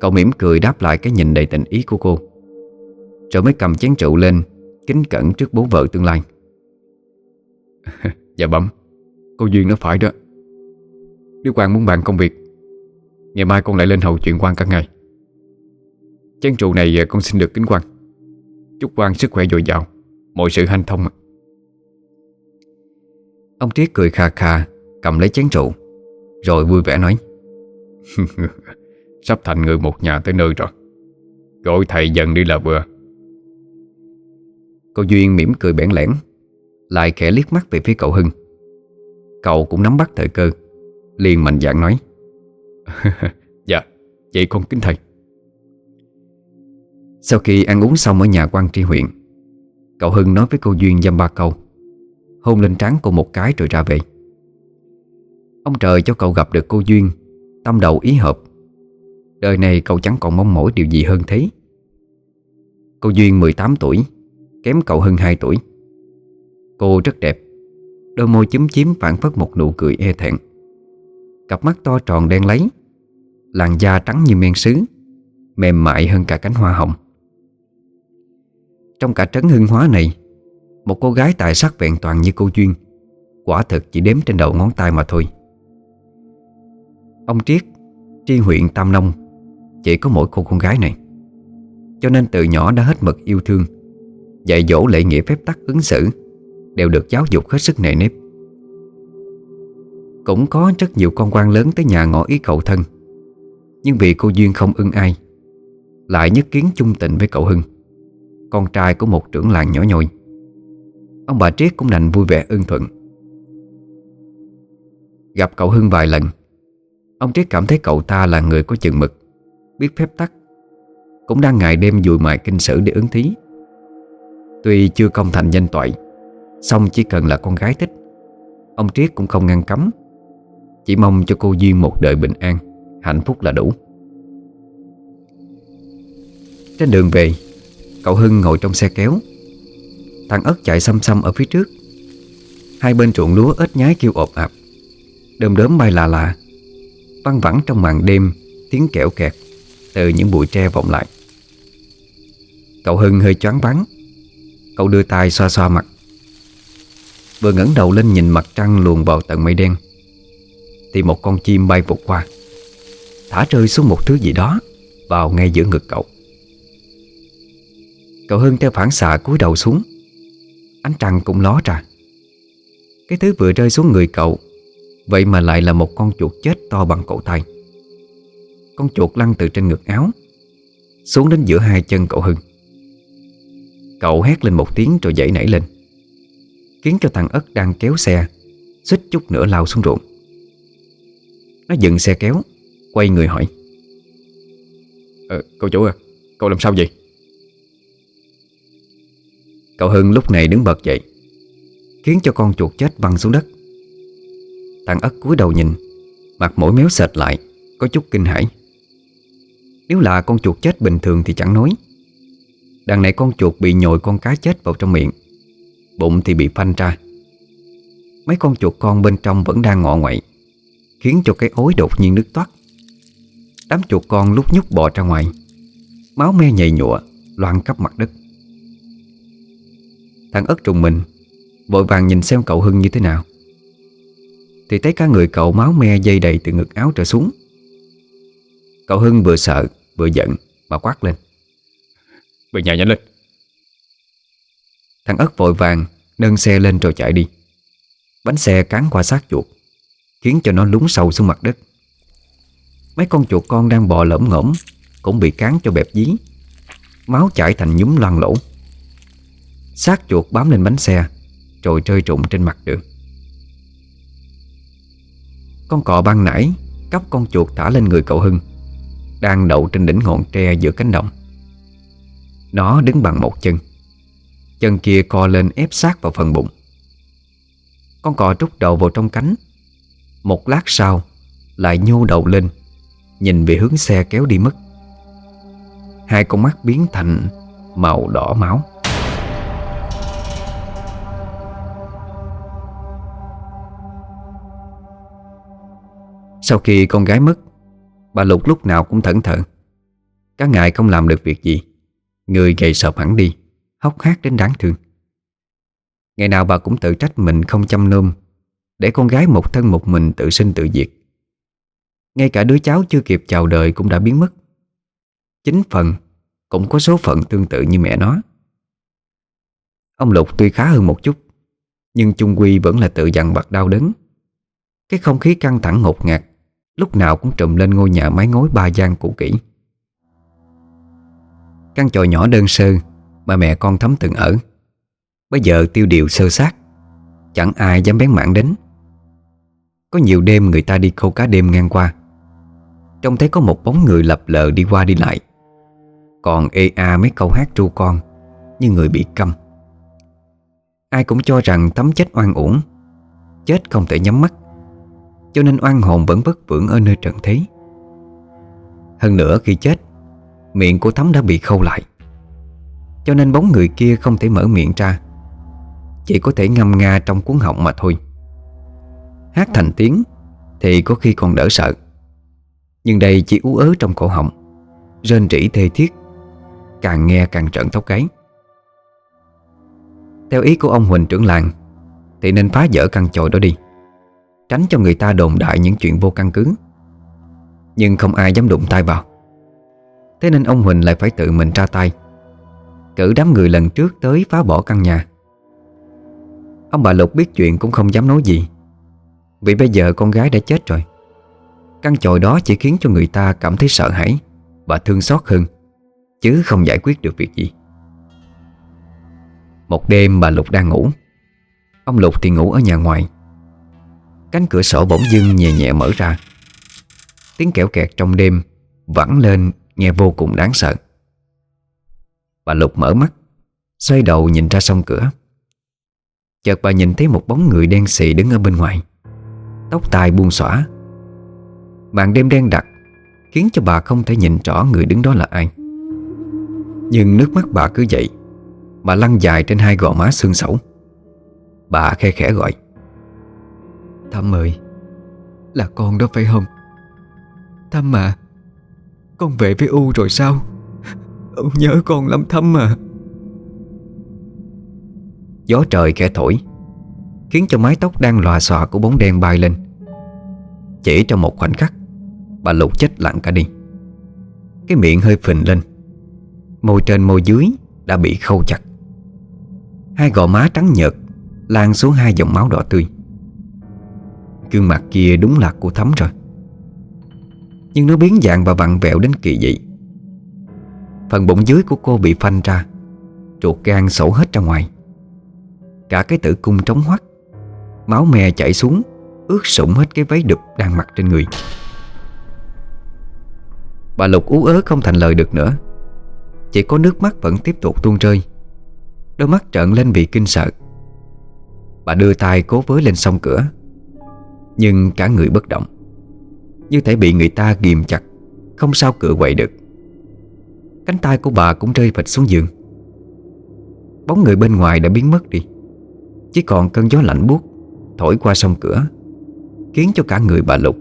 Cậu mỉm cười đáp lại cái nhìn đầy tình ý của cô, Rồi mới cầm chén rượu lên, Kính cẩn trước bố vợ tương lai. Dạ bẩm, Cô Duyên nó phải đó. Nếu quan muốn bàn công việc, Ngày mai con lại lên hầu chuyện quan cả ngày. Chén rượu này con xin được kính quan Chúc quan sức khỏe dồi dào. Mọi sự hanh thông Ông Triết cười kha kha, Cầm lấy chén rượu, Rồi vui vẻ nói, Sắp thành người một nhà tới nơi rồi. Gọi thầy dần đi là vừa. Cô Duyên mỉm cười bẽn lẽn, Lại khẽ liếc mắt về phía cậu Hưng. Cậu cũng nắm bắt thời cơ, liền mạnh dạn nói Dạ Vậy con kính thầy sau khi ăn uống xong ở nhà quan tri huyện, Cậu Hưng nói với cô Duyên dăm ba câu Hôn lên trán cô một cái rồi ra về. Ông trời cho cậu gặp được cô Duyên, Tâm đầu ý hợp. Đời này cậu chẳng còn mong mỏi điều gì hơn thế. Cô Duyên 18 tuổi, Kém cậu Hưng 2 tuổi. Cô rất đẹp, Đôi môi chúm chím phản phất một nụ cười e thẹn. Cặp mắt to tròn đen lấy, Làn da trắng như men sứ, Mềm mại hơn cả cánh hoa hồng trong cả trấn hưng hóa này. Một cô gái tài sắc vẹn toàn như cô Duyên, Quả thực chỉ đếm trên đầu ngón tay mà thôi. Ông Triết, Tri huyện Tam Nông, Chỉ có mỗi cô con gái này. Cho nên từ nhỏ đã hết mực yêu thương, Dạy dỗ lễ nghĩa phép tắc ứng xử, Đều được giáo dục hết sức nề nếp. Cũng có rất nhiều con quan lớn tới nhà ngõ ý cậu thân, Nhưng vì cô Duyên không ưng ai, Lại nhất kiến chung tình với cậu Hưng. Con trai của một trưởng làng nhỏ nhồi Ông bà Triết cũng đành vui vẻ ưng thuận. Gặp cậu Hưng vài lần, Ông Triết cảm thấy cậu ta là người có chừng mực, Biết phép tắc, Cũng đang ngày đêm dùi mài kinh sử để ứng thí. Tuy chưa công thành danh toại Xong chỉ cần là con gái thích, Ông Triết cũng không ngăn cấm, Chỉ mong cho cô Duyên một đời bình an, Hạnh phúc là đủ. Trên đường về Cậu Hưng ngồi trong xe kéo. Thằng ất chạy xăm xăm ở phía trước. Hai bên ruộng lúa ếch nhái kêu ộp ạp. Đơm đớm bay lạ lạ Văng vẳng trong màn đêm, Tiếng kẹo kẹt Từ những bụi tre vọng lại. Cậu Hưng hơi choáng vắng Cậu đưa tay xoa xoa mặt. Vừa ngẩng đầu lên nhìn mặt trăng luồn vào tận mây đen, Thì một con chim bay vụt qua, Thả rơi xuống một thứ gì đó Vào ngay giữa ngực cậu. Cậu Hưng theo phản xạ cúi đầu xuống. Ánh trăng cũng ló ra. Cái thứ vừa rơi xuống người cậu Vậy mà lại là một con chuột chết to bằng cổ tay Con chuột lăn từ trên ngực áo Xuống đến giữa hai chân cậu Hưng. Cậu hét lên một tiếng rồi dậy nảy lên Khiến cho thằng ất đang kéo xe Xích chút nữa lao xuống ruộng. Nó dừng xe kéo Quay người hỏi. Ờ, Cậu chủ à Cậu làm sao vậy? Cậu Hưng lúc này đứng bật dậy, Khiến cho con chuột chết văng xuống đất. Thằng ất cúi đầu nhìn, Mặt mũi méo sệt lại, Có chút kinh hãi. Nếu là con chuột chết bình thường thì chẳng nói. Đằng này con chuột bị nhồi con cá chết vào trong miệng, Bụng thì bị phanh ra. Mấy con chuột con bên trong vẫn đang ngọ ngoậy, Khiến cho cái ối đột nhiên nứt toát. Đám chuột con lúc nhúc bò ra ngoài, Máu me nhầy nhụa Loan khắp mặt đất. Thằng ất trùng mình Vội vàng nhìn xem cậu Hưng như thế nào. Thì thấy cả người cậu máu me dây đầy từ ngực áo trở xuống. Cậu Hưng vừa sợ vừa giận Mà quát lên. Về nhà nhanh lên. Thằng ất vội vàng nâng xe lên rồi chạy đi. Bánh xe cán qua xác chuột Khiến cho nó lún sâu xuống mặt đất. Mấy con chuột con đang bò lởm ngỗm Cũng bị cán cho bẹp dí. Máu chảy thành nhúm loang lỗ xác chuột bám lên bánh xe, Rồi rơi rụng trên mặt đường Con cọ băng nãy Cắp con chuột thả lên người cậu Hưng, Đang đậu trên đỉnh ngọn tre giữa cánh đồng. Nó đứng bằng một chân Chân kia co lên ép sát vào phần bụng. Con cò rút đầu vào trong cánh. Một lát sau, Lại nhô đầu lên, Nhìn về hướng xe kéo đi mất. Hai con mắt biến thành Màu đỏ máu. Sau khi con gái mất, Bà Lục lúc nào cũng thẩn thận Cả ngày không làm được việc gì, Người gầy sợp hẳn đi, Hốc hác đến đáng thương. Ngày nào bà cũng tự trách mình không chăm nom, Để con gái một thân một mình tự sinh tự diệt. Ngay cả đứa cháu chưa kịp chào đời cũng đã biến mất. Chính phần Cũng có số phận tương tự như mẹ nó. Ông Lục tuy khá hơn một chút, Nhưng chung quy vẫn là tự dằn bạc đau đớn. Cái không khí căng thẳng ngột ngạt Lúc nào cũng trùm lên ngôi nhà mái ngói ba gian cũ kỹ. Căn tròi nhỏ đơn sơ Mà mẹ con thấm từng ở. Bây giờ tiêu điều sơ sát, Chẳng ai dám bén mảng đến. Có nhiều đêm người ta đi câu cá đêm ngang qua. Trông thấy có một bóng người lập lờ đi qua đi lại. Còn ê a mấy câu hát ru con Như người bị câm. Ai cũng cho rằng tấm chết oan uổng, Chết không thể nhắm mắt. Cho nên oan hồn vẫn bất vưởng ở nơi trần thế. Hơn nữa khi chết, Miệng của Thắm đã bị khâu lại. Cho nên bóng người kia không thể mở miệng ra, Chỉ có thể ngâm nga trong cuốn họng mà thôi. Hát thành tiếng Thì có khi còn đỡ sợ. Nhưng đây chỉ ú ớ trong cổ họng, Rên rỉ thê thiết, Càng nghe càng trợn tóc gáy. Theo ý của ông Huỳnh trưởng làng, Thì nên phá dỡ căn chòi đó đi. Tránh cho người ta đồn đại những chuyện vô căn cứ. Nhưng không ai dám đụng tay vào. Thế nên ông Huỳnh lại phải tự mình ra tay. Cử đám người lần trước tới phá bỏ căn nhà. Ông bà Lục biết chuyện cũng không dám nói gì. Vì bây giờ con gái đã chết rồi. Căn chòi đó chỉ khiến cho người ta cảm thấy sợ hãi Và thương xót hơn, Chứ không giải quyết được việc gì. Một đêm bà Lục đang ngủ. Ông Lục thì ngủ ở nhà ngoài. Cánh cửa sổ bỗng dưng nhẹ nhẹ mở ra. Tiếng kẹo kẹt trong đêm Vẳng lên, nghe vô cùng đáng sợ. Bà Lục mở mắt, Xoay đầu nhìn ra sông cửa. Chợt bà nhìn thấy một bóng người đen xì đứng ở bên ngoài. Tóc tai buông xõa. Màn đêm đen đặc Khiến cho bà không thể nhìn rõ người đứng đó là ai. Nhưng nước mắt bà cứ vậy Bà lăn dài trên hai gò má xương sẩu Bà khe khẽ gọi. Thăm ơi Là con đó phải không? Thăm mà Con về với U rồi sao? U nhớ con lắm Thăm mà Gió trời khẽ thổi, Khiến cho mái tóc đang lòa xòa của bóng đen bay lên. Chỉ trong một khoảnh khắc, Bà Lục chết lặng cả đi. Cái miệng hơi phình lên, Môi trên môi dưới đã bị khâu chặt. Hai gò má trắng nhợt, Lan xuống hai dòng máu đỏ tươi. Gương mặt kia đúng là của Thắm rồi. Nhưng nó biến dạng và vặn vẹo đến kỳ dị. Phần bụng dưới của cô bị phanh ra, Ruột gan sổ hết ra ngoài. Cả cái tử cung trống hoắt, Máu me chảy xuống, Ướt sũng hết cái váy đực đang mặc trên người. Bà Lục ú ớ không thành lời được nữa. Chỉ có nước mắt vẫn tiếp tục tuôn rơi. Đôi mắt trợn lên vì kinh sợ. Bà đưa tay cố với lên song cửa. Nhưng cả người bất động. Như thể bị người ta ghim chặt, Không sao cựa quậy được. Cánh tay của bà cũng rơi phịch xuống giường. Bóng người bên ngoài đã biến mất đi. Chỉ còn cơn gió lạnh buốt Thổi qua sông cửa, Khiến cho cả người bà Lục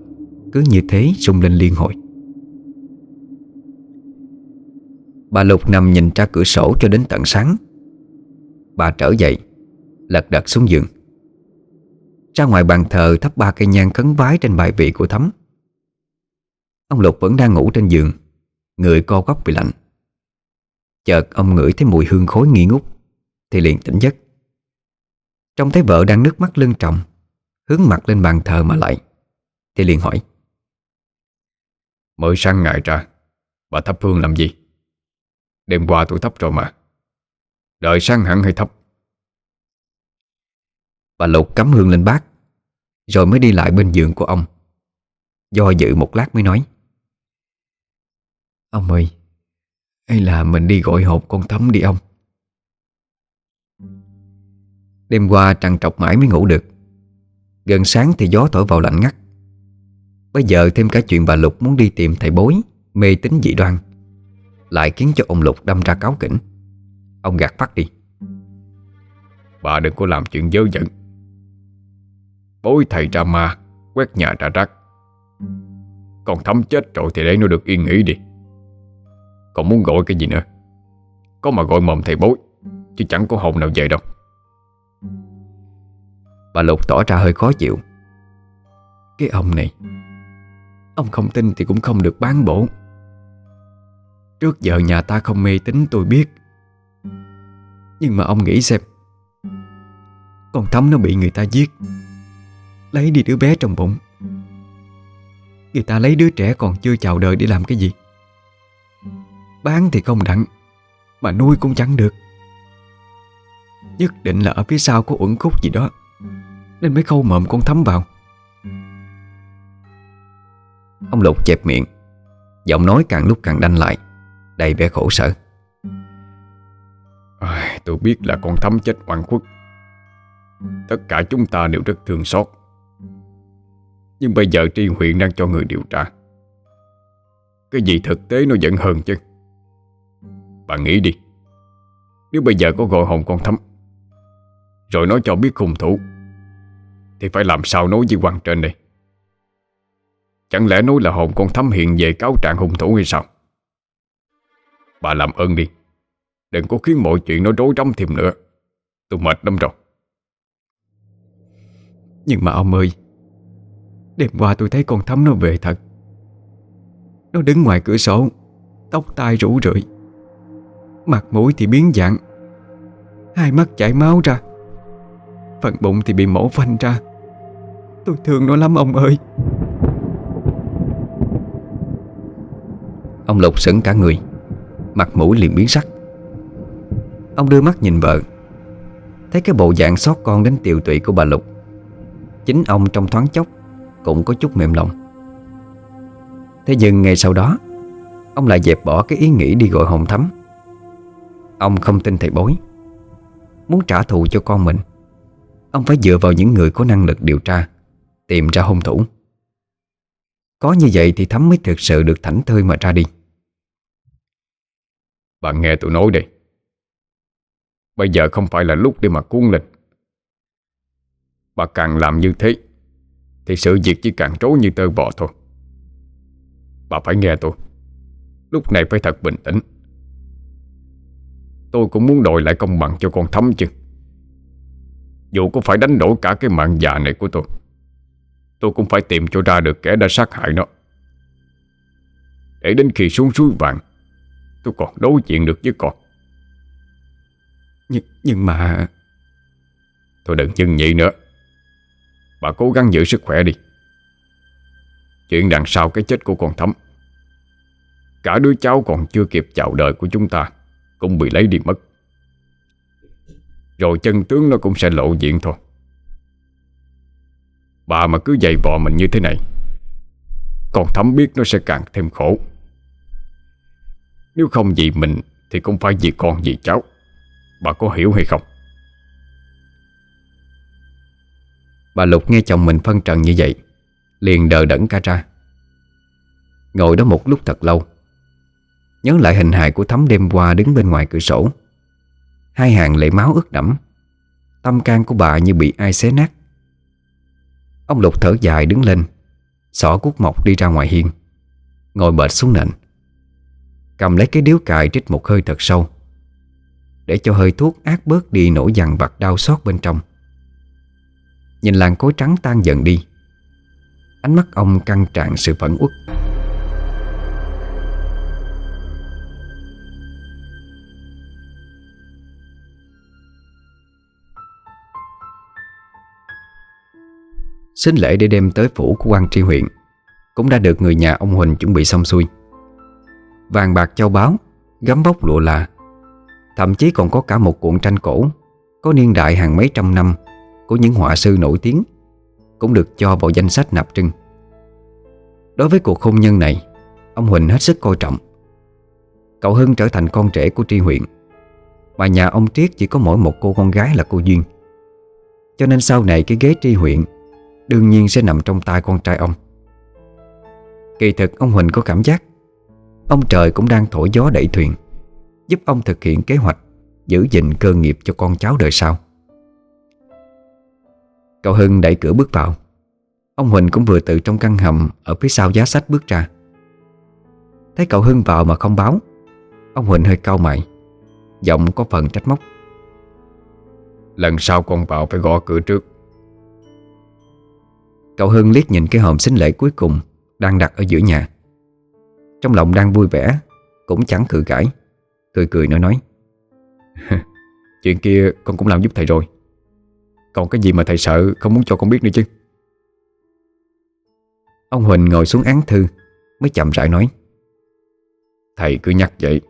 Cứ như thế sung lên liên hồi. Bà Lục nằm nhìn ra cửa sổ cho đến tận sáng. Bà trở dậy, Lật đật xuống giường. Ra ngoài bàn thờ thắp ba cây nhang khấn vái trên bài vị của thấm. Ông Lục vẫn đang ngủ trên giường Người co quắp vì lạnh. Chợt ông ngửi thấy mùi hương khối nghi ngút Thì liền tỉnh giấc. Trông thấy vợ đang nước mắt lưng trọng Hướng mặt lên bàn thờ mà lại Thì liền hỏi. Mới sáng ngày ra Bà thắp hương làm gì? Đêm qua tôi thắp rồi mà. Đợi sáng hẳn hay thắp? Bà Lục cắm hương lên bát rồi mới đi lại bên giường của ông. Do dự một lát mới nói, Ông ơi, Hay là mình đi gọi hộp con thấm đi ông. Đêm qua trằn trọc mãi mới ngủ được. Gần sáng thì gió thổi vào lạnh ngắt. Bây giờ thêm cả chuyện bà Lục muốn đi tìm thầy bối, Mê tính dị đoan, Lại khiến cho ông Lục đâm ra cáo kỉnh. Ông gạt phát đi, Bà đừng có làm chuyện dơ dẫn Bối thầy ra ma, Quét nhà ra rác. Còn thấm chết rồi thì để nó được yên nghỉ đi. Còn muốn gọi cái gì nữa? Có mà gọi mồm thầy bối, Chứ chẳng có hồn nào về đâu. Bà Lục tỏ ra hơi khó chịu. Cái ông này, Ông không tin thì cũng không được bán bổ. Trước giờ nhà ta không mê tín tôi biết. Nhưng mà ông nghĩ xem, Con thấm nó bị người ta giết. Lấy đi đứa bé trong bụng. Người ta lấy đứa trẻ còn chưa chào đời để làm cái gì. Bán thì không đặng Mà nuôi cũng chẳng được. Nhất định là ở phía sau có uẩn khúc gì đó Nên mới khâu mộm con thấm vào. Ông Lục chẹp miệng Giọng nói càng lúc càng đanh lại Đầy vẻ khổ sở. À, Tôi biết là con thấm chết oan khuất. Tất cả chúng ta đều rất thương xót. Nhưng bây giờ tri huyện đang cho người điều tra. Cái gì thực tế nó vẫn hơn chứ? Bà nghĩ đi. Nếu bây giờ có gọi hồn con thấm, Rồi nói cho biết hung thủ, Thì phải làm sao nói với quan trên đây? Chẳng lẽ nói là hồn con thấm hiện về cáo trạng hung thủ hay sao? Bà làm ơn đi. Đừng có khiến mọi chuyện nó rối rắm thêm nữa. Tôi mệt lắm rồi. Nhưng mà ông ơi Đêm qua tôi thấy con thấm nó về thật. Nó đứng ngoài cửa sổ, Tóc tai rủ rượi. Mặt mũi thì biến dạng. Hai mắt chảy máu ra. Phần bụng thì bị mổ phanh ra. Tôi thương nó lắm ông ơi. Ông Lục sững cả người, Mặt mũi liền biến sắc. Ông đưa mắt nhìn vợ. Thấy cái bộ dạng xót con đến tiều tụy của bà Lục. Chính ông trong thoáng chốc cũng có chút mềm lòng. Thế nhưng ngày sau đó, Ông lại dẹp bỏ cái ý nghĩ đi gọi hồng thắm. Ông không tin thầy bối, Muốn trả thù cho con mình, Ông phải dựa vào những người có năng lực điều tra, Tìm ra hung thủ. Có như vậy thì Thắm mới thực sự được thảnh thơi mà ra đi. Bạn nghe tôi nói đi. Bây giờ không phải là lúc để mà cuốn lên Bà càng làm như thế thì sự việc chỉ càng trối như tơ bò thôi. Bà phải nghe tôi. Lúc này phải thật bình tĩnh. Tôi cũng muốn đòi lại công bằng cho con thấm chứ. Dù có phải đánh đổi cả cái mạng già này của tôi Tôi cũng phải tìm cho ra được kẻ đã sát hại nó. Để đến khi xuống suối vàng Tôi còn đối chuyện được với con. Nhưng, nhưng mà Thôi đừng chừng nhị nữa Bà cố gắng giữ sức khỏe đi. Chuyện đằng sau cái chết của con Thắm, Cả đứa cháu còn chưa kịp chào đời của chúng ta Cũng bị lấy đi mất. Rồi chân tướng nó cũng sẽ lộ diện thôi. Bà mà cứ dày vò mình như thế này, Con Thắm biết nó sẽ càng thêm khổ. Nếu không vì mình Thì cũng phải vì con, vì cháu. Bà có hiểu hay không? Bà Lục nghe chồng mình phân trần như vậy, Liền đờ đẫn cả ra. Ngồi đó một lúc thật lâu, Nhớ lại hình hài của Thắm đêm qua đứng bên ngoài cửa sổ. Hai hàng lệ máu ướt đẫm, Tâm can của bà như bị ai xé nát. Ông Lục thở dài đứng lên, Xỏ cuốc mộc đi ra ngoài hiên, Ngồi bệt xuống nền. Cầm lấy cái điếu cài trích một hơi thật sâu, Để cho hơi thuốc ác bớt đi nỗi dằn vặt đau xót bên trong. Nhìn làng cối trắng tan dần đi. Ánh mắt ông căng trạng sự phẫn uất. Xin lễ để đem tới phủ của quan tri huyện. Cũng đã được người nhà ông Huỳnh chuẩn bị xong xuôi. Vàng bạc châu báu, Gấm vóc lụa là. Thậm chí còn có cả một cuộn tranh cổ, Có niên đại hàng mấy trăm năm. Của những họa sư nổi tiếng Cũng được cho vào danh sách nạp trưng. Đối với cuộc hôn nhân này, Ông Huỳnh hết sức coi trọng. Cậu Hưng trở thành con trẻ của tri huyện, Mà nhà ông Triết chỉ có mỗi một cô con gái là cô Duyên. Cho nên sau này cái ghế tri huyện Đương nhiên sẽ nằm trong tay con trai ông. Kỳ thực ông Huỳnh có cảm giác Ông trời cũng đang thổi gió đẩy thuyền, Giúp ông thực hiện kế hoạch Giữ gìn cơ nghiệp cho con cháu đời sau. Cậu Hưng đẩy cửa bước vào. Ông Huỳnh cũng vừa từ trong căn hầm Ở phía sau giá sách bước ra. Thấy cậu Hưng vào mà không báo Ông Huỳnh hơi cau mày Giọng có phần trách móc. Lần sau con vào phải gõ cửa trước. Cậu Hưng liếc nhìn cái hòm xính lễ cuối cùng Đang đặt ở giữa nhà. Trong lòng đang vui vẻ Cũng chẳng cự cãi Cười cười nói nói. Chuyện kia con cũng làm giúp thầy rồi còn cái gì mà thầy sợ Không muốn cho con biết nữa chứ? Ông Huỳnh ngồi xuống án thư Mới chậm rãi nói. Thầy cứ nhắc vậy.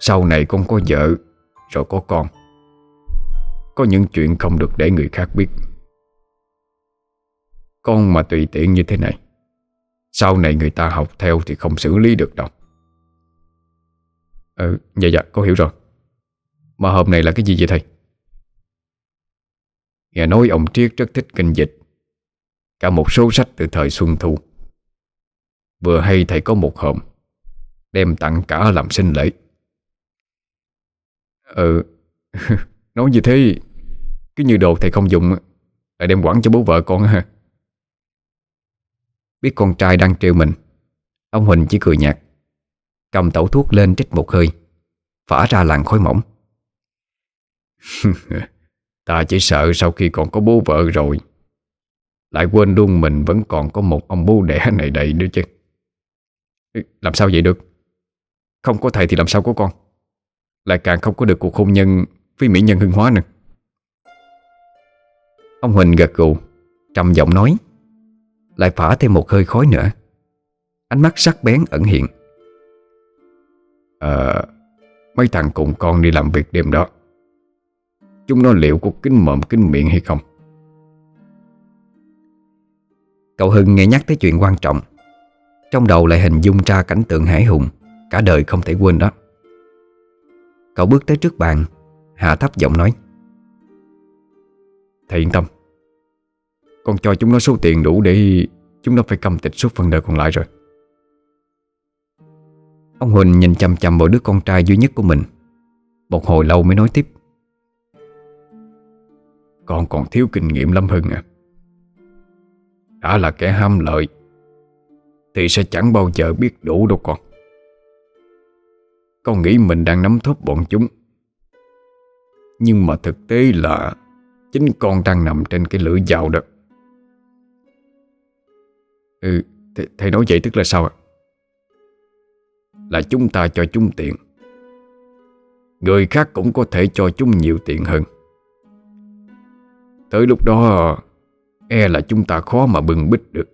Sau này con có vợ Rồi có con. Có những chuyện không được để người khác biết. Con mà tùy tiện như thế này Sau này người ta học theo Thì không xử lý được đâu. Ừ, dạ dạ, con hiểu rồi. Mà hôm nay là cái gì vậy thầy? Nghe nói ông Triết rất thích kinh dịch. Cả một số sách từ thời Xuân Thu. Vừa hay thầy có một hòm Đem tặng cả làm sinh lễ. Ừ Nói như thế, Cứ như đồ thầy không dùng, Lại đem quẳng cho bố vợ con ha Biết con trai đang trêu mình, Ông Huỳnh chỉ cười nhạt, Cầm tẩu thuốc lên trích một hơi, Phả ra làn khói mỏng. Ta chỉ sợ sau khi còn có bố vợ rồi, Lại quên luôn mình vẫn còn có một ông bố đẻ này đầy nữa chứ. Ừ, làm sao vậy được? Không có thầy thì làm sao có con? Lại càng không có được cuộc hôn nhân Với mỹ nhân hưng hóa nữa. Ông Huỳnh gật gù, Trầm giọng nói, Lại phả thêm một hơi khói nữa. Ánh mắt sắc bén ẩn hiện. Ờ Mấy thằng cùng con đi làm việc đêm đó. Chúng nó liệu có kính mộm kính miệng hay không? Cậu Hưng nghe nhắc tới chuyện quan trọng. Trong đầu lại hình dung ra cảnh tượng hải hùng, Cả đời không thể quên đó. Cậu bước tới trước bàn, Hạ thấp giọng nói. Thầy yên tâm. Con cho chúng nó số tiền đủ để Chúng nó phải cầm tịch suốt phần đời còn lại rồi. Ông Huỳnh nhìn chăm chăm vào đứa con trai duy nhất của mình. Một hồi lâu mới nói tiếp. Con còn thiếu kinh nghiệm lắm Hưng à. Đã là kẻ ham lợi, Thì sẽ chẳng bao giờ biết đủ đâu con. Con nghĩ mình đang nắm thóp bọn chúng. Nhưng mà thực tế là Chính con đang nằm trên cái lưỡi dao đó. Ừ th, thầy nói vậy tức là sao ạ? Là chúng ta cho chúng tiền Người khác cũng có thể cho chúng nhiều tiền hơn. Tới lúc đó E là chúng ta khó mà bừng bích được.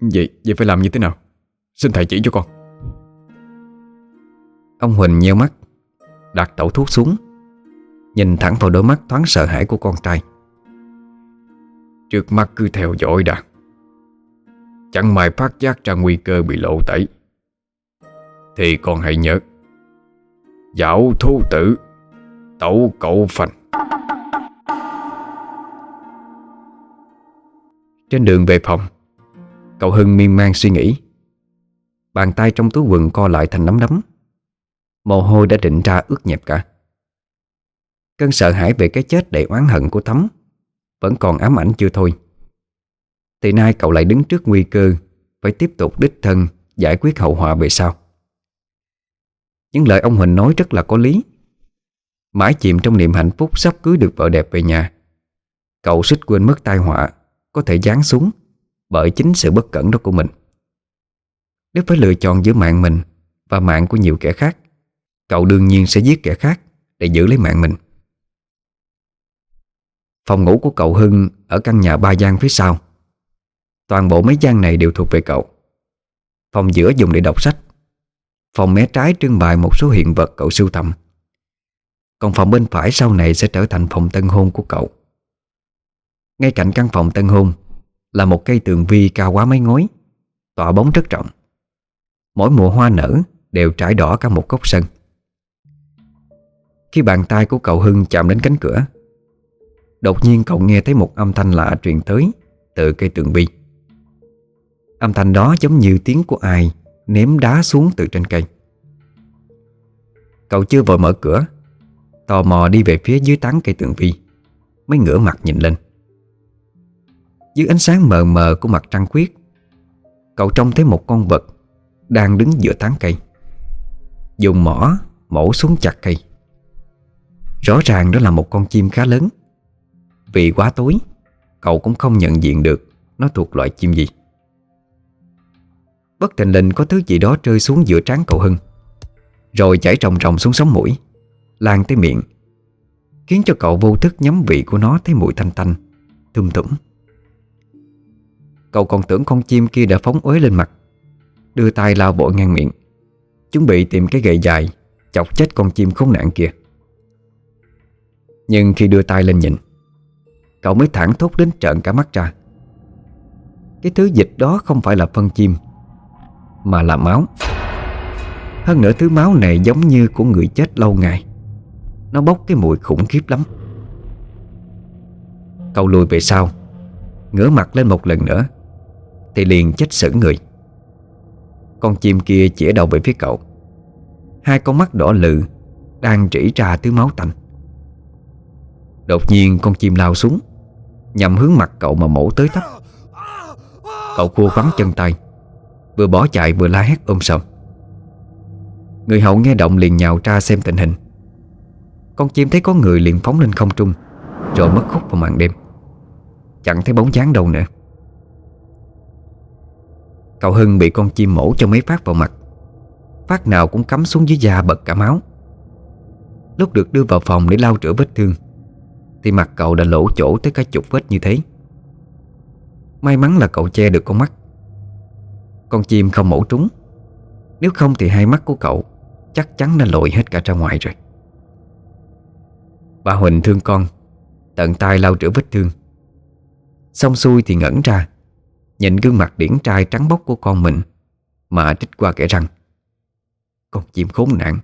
Vậy, vậy phải làm như thế nào? Xin thầy chỉ cho con. Ông Huỳnh nheo mắt Đặt tẩu thuốc xuống Nhìn thẳng vào đôi mắt thoáng sợ hãi của con trai. Trước mắt cứ theo dõi đã. Chẳng may phát giác ra nguy cơ bị lộ tẩy Thì con hãy nhớ. Dạo thú tử Tẩu cậu phành Trên đường về phòng, Cậu Hưng miên man suy nghĩ. Bàn tay trong túi quần co lại thành nắm đấm. Mồ hôi đã định ra ướt nhẹp cả. Cơn sợ hãi về cái chết đầy oán hận của Thắm Vẫn còn ám ảnh chưa thôi. Thì nay cậu lại đứng trước nguy cơ Phải tiếp tục đích thân Giải quyết hậu họa về sau. Những lời ông Huỳnh nói rất là có lý. Mãi chìm trong niềm hạnh phúc Sắp cưới được vợ đẹp về nhà, Cậu xích quên mất tai họa có thể giáng xuống Bởi chính sự bất cẩn đó của mình. Nếu phải lựa chọn giữa mạng mình Và mạng của nhiều kẻ khác, Cậu đương nhiên sẽ giết kẻ khác Để giữ lấy mạng mình. Phòng ngủ của cậu Hưng Ở căn nhà ba gian phía sau. Toàn bộ mấy gian này đều thuộc về cậu. Phòng giữa dùng để đọc sách. Phòng mé trái trưng bày một số hiện vật cậu sưu tầm. Còn phòng bên phải sau này sẽ trở thành phòng tân hôn của cậu. Ngay cạnh căn phòng tân hôn Là một cây tường vi cao quá mấy ngói, Tỏa bóng rất rộng. Mỗi mùa hoa nở đều trải đỏ cả một góc sân. Khi bàn tay của cậu Hưng chạm đến cánh cửa, Đột nhiên cậu nghe thấy một âm thanh lạ truyền tới Từ cây tường vi. Âm thanh đó giống như tiếng của ai Ném đá xuống từ trên cây. Cậu chưa vội mở cửa, Tò mò đi về phía dưới tán cây tường vi, Mới ngửa mặt nhìn lên. Dưới ánh sáng mờ mờ của mặt trăng khuyết, Cậu trông thấy một con vật Đang đứng giữa tán cây. Dùng mỏ mổ xuống chặt cây. Rõ ràng đó là một con chim khá lớn. Vì quá tối, Cậu cũng không nhận diện được Nó thuộc loại chim gì. Bất tình lình có thứ gì đó rơi xuống giữa trán cậu Hưng, Rồi chảy ròng ròng xuống sống mũi, Lan tới miệng, Khiến cho cậu vô thức nhắm vị của nó thấy mùi thanh tanh, Thum thủng Cậu còn tưởng con chim kia đã phóng uế lên mặt. Đưa tay lao bộ ngang miệng. Chuẩn bị tìm cái gậy dài, Chọc chết con chim khốn nạn kia. Nhưng khi đưa tay lên nhìn, Cậu mới thẳng thốt đến trợn cả mắt ra. Cái thứ dịch đó không phải là phân chim, Mà là máu. Hơn nữa thứ máu này giống như của người chết lâu ngày. Nó bốc cái mùi khủng khiếp lắm. Cậu lùi về sau, Ngửa mặt lên một lần nữa. Thì liền chết sững người. Con chim kia chĩa đầu về phía cậu. Hai con mắt đỏ lự Đang rỉ ra thứ máu tanh. Đột nhiên con chim lao xuống, Nhằm hướng mặt cậu mà mổ tới tấp. Cậu cua vắng chân tay, Vừa bỏ chạy vừa la hét ôm sầm Người hậu nghe động liền nhào ra xem tình hình. Con chim thấy có người liền phóng lên không trung, Rồi mất khúc vào màn đêm. Chẳng thấy bóng dáng đâu nữa. Cậu Hưng bị con chim mổ cho mấy phát vào mặt. Phát nào cũng cắm xuống dưới da bật cả máu. Lúc được đưa vào phòng để lau rửa vết thương, Thì mặt cậu đã lỗ chỗ tới cả chục vết như thế. May mắn là cậu che được con mắt. Con chim không mổ trúng. Nếu không thì hai mắt của cậu Chắc chắn đã lội hết cả ra ngoài rồi. Bà Huỳnh thương con, Tận tay lau rửa vết thương. Xong xuôi thì ngẩn ra. Nhìn gương mặt điển trai trắng bóc của con mình, Mà trích qua kẻ răng Con chim khốn nạn,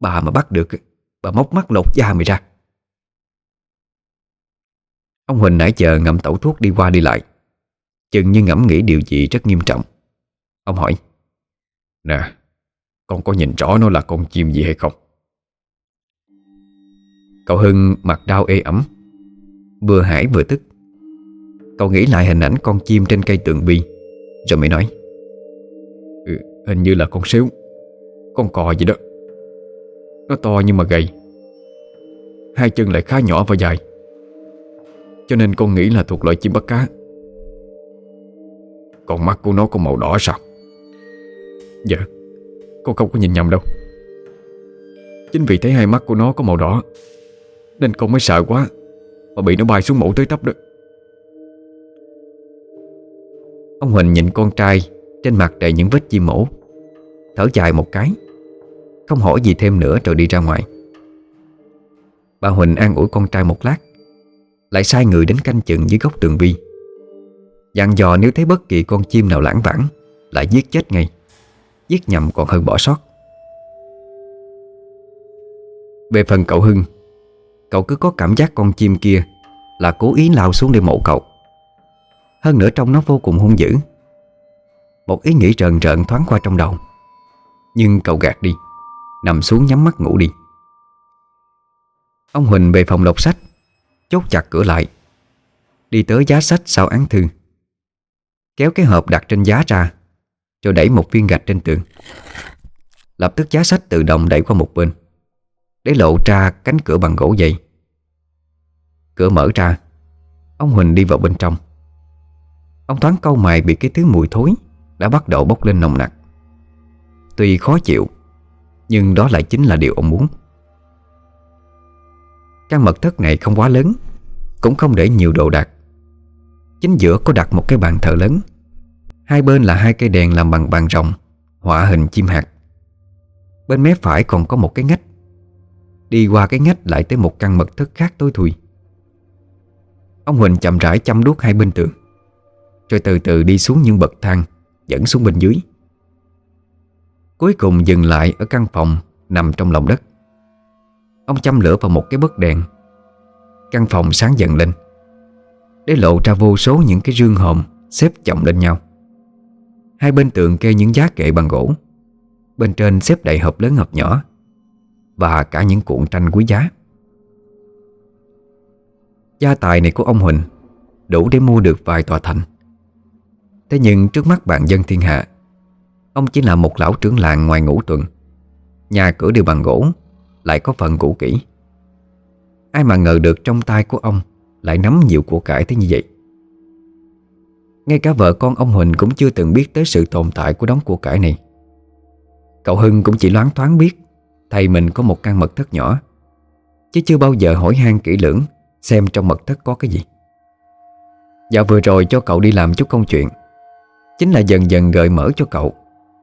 Bà mà bắt được, Bà móc mắt lột da mày ra. Ông Huỳnh nãy giờ ngậm tẩu thuốc đi qua đi lại, Chừng như ngẫm nghĩ điều gì rất nghiêm trọng. Ông hỏi, Nè, Con có nhìn rõ nó là con chim gì hay không? Cậu Hưng mặt đau ê ẩm, Vừa hải vừa tức. Cậu nghĩ lại hình ảnh con chim trên cây tường bi. Rồi mới nói ừ, Hình như là con xíu Con cò gì đó. Nó to nhưng mà gầy Hai chân lại khá nhỏ và dài. Cho nên con nghĩ là thuộc loại chim bắt cá. Còn mắt của nó có màu đỏ sao? Dạ Con không có nhìn nhầm đâu. Chính vì thấy hai mắt của nó có màu đỏ Nên con mới sợ quá Mà bị nó bay xuống mổ tới tấp đó. Ông Huỳnh nhìn con trai Trên mặt đầy những vết chim mổ. Thở dài một cái, Không hỏi gì thêm nữa rồi đi ra ngoài. Bà Huỳnh an ủi con trai một lát, Lại sai người đến canh chừng dưới góc tường bi Dặn dò nếu thấy bất kỳ con chim nào lãng vãng, Lại giết chết ngay. Giết nhầm còn hơn bỏ sót. Về phần cậu Hưng, Cậu cứ có cảm giác con chim kia Là cố ý lao xuống để mổ cậu. Hơn nữa trong nó vô cùng hung dữ. Một ý nghĩ rợn rợn thoáng qua trong đầu. Nhưng cậu gạt đi, Nằm xuống nhắm mắt ngủ đi. Ông Huỳnh về phòng đọc sách, Chốt chặt cửa lại, Đi tới giá sách sau án thư. Kéo cái hộp đặt trên giá ra, Rồi đẩy một viên gạch trên tường. Lập tức giá sách tự động đẩy qua một bên, Để lộ ra cánh cửa bằng gỗ dày. Cửa mở ra, Ông Huỳnh đi vào bên trong. Ông thoáng câu mày bị cái thứ mùi thối Đã bắt đầu bốc lên nồng nặc. Tuy khó chịu Nhưng đó lại chính là điều ông muốn. Căn mật thất này không quá lớn Cũng không để nhiều đồ đạc. Chính giữa có đặt một cái bàn thờ lớn. Hai bên là hai cây đèn làm bằng bàn rồng, Họa hình chim hạt Bên mé phải còn có một cái ngách. Đi qua cái ngách lại tới một căn mật thất khác tối thui. Ông Huỳnh chậm rãi chăm đuốc hai bên tường. Rồi từ từ đi xuống những bậc thang, Dẫn xuống bên dưới. Cuối cùng dừng lại ở căn phòng Nằm trong lòng đất. Ông châm lửa vào một cái bức đèn. Căn phòng sáng dần lên. Để lộ ra vô số những cái rương hòm Xếp chồng lên nhau. Hai bên tường kê những giá kệ bằng gỗ. Bên trên xếp đầy hộp lớn hộp nhỏ. Và cả những cuộn tranh quý giá. Gia tài này của ông Huỳnh Đủ để mua được vài tòa thành. Thế nhưng trước mắt bạn dân thiên hạ, Ông chỉ là một lão trưởng làng ngoài ngũ tuần. Nhà cửa đều bằng gỗ, Lại có phần cũ kỹ. Ai mà ngờ được trong tay của ông Lại nắm nhiều của cải thế như vậy. Ngay cả vợ con ông Huỳnh Cũng chưa từng biết tới sự tồn tại của đống của cải này. Cậu Hưng cũng chỉ loáng thoáng biết Thầy mình có một căn mật thất nhỏ, Chứ chưa bao giờ hỏi han kỹ lưỡng Xem trong mật thất có cái gì. Dạ vừa rồi cho cậu đi làm chút công chuyện Chính là dần dần gợi mở cho cậu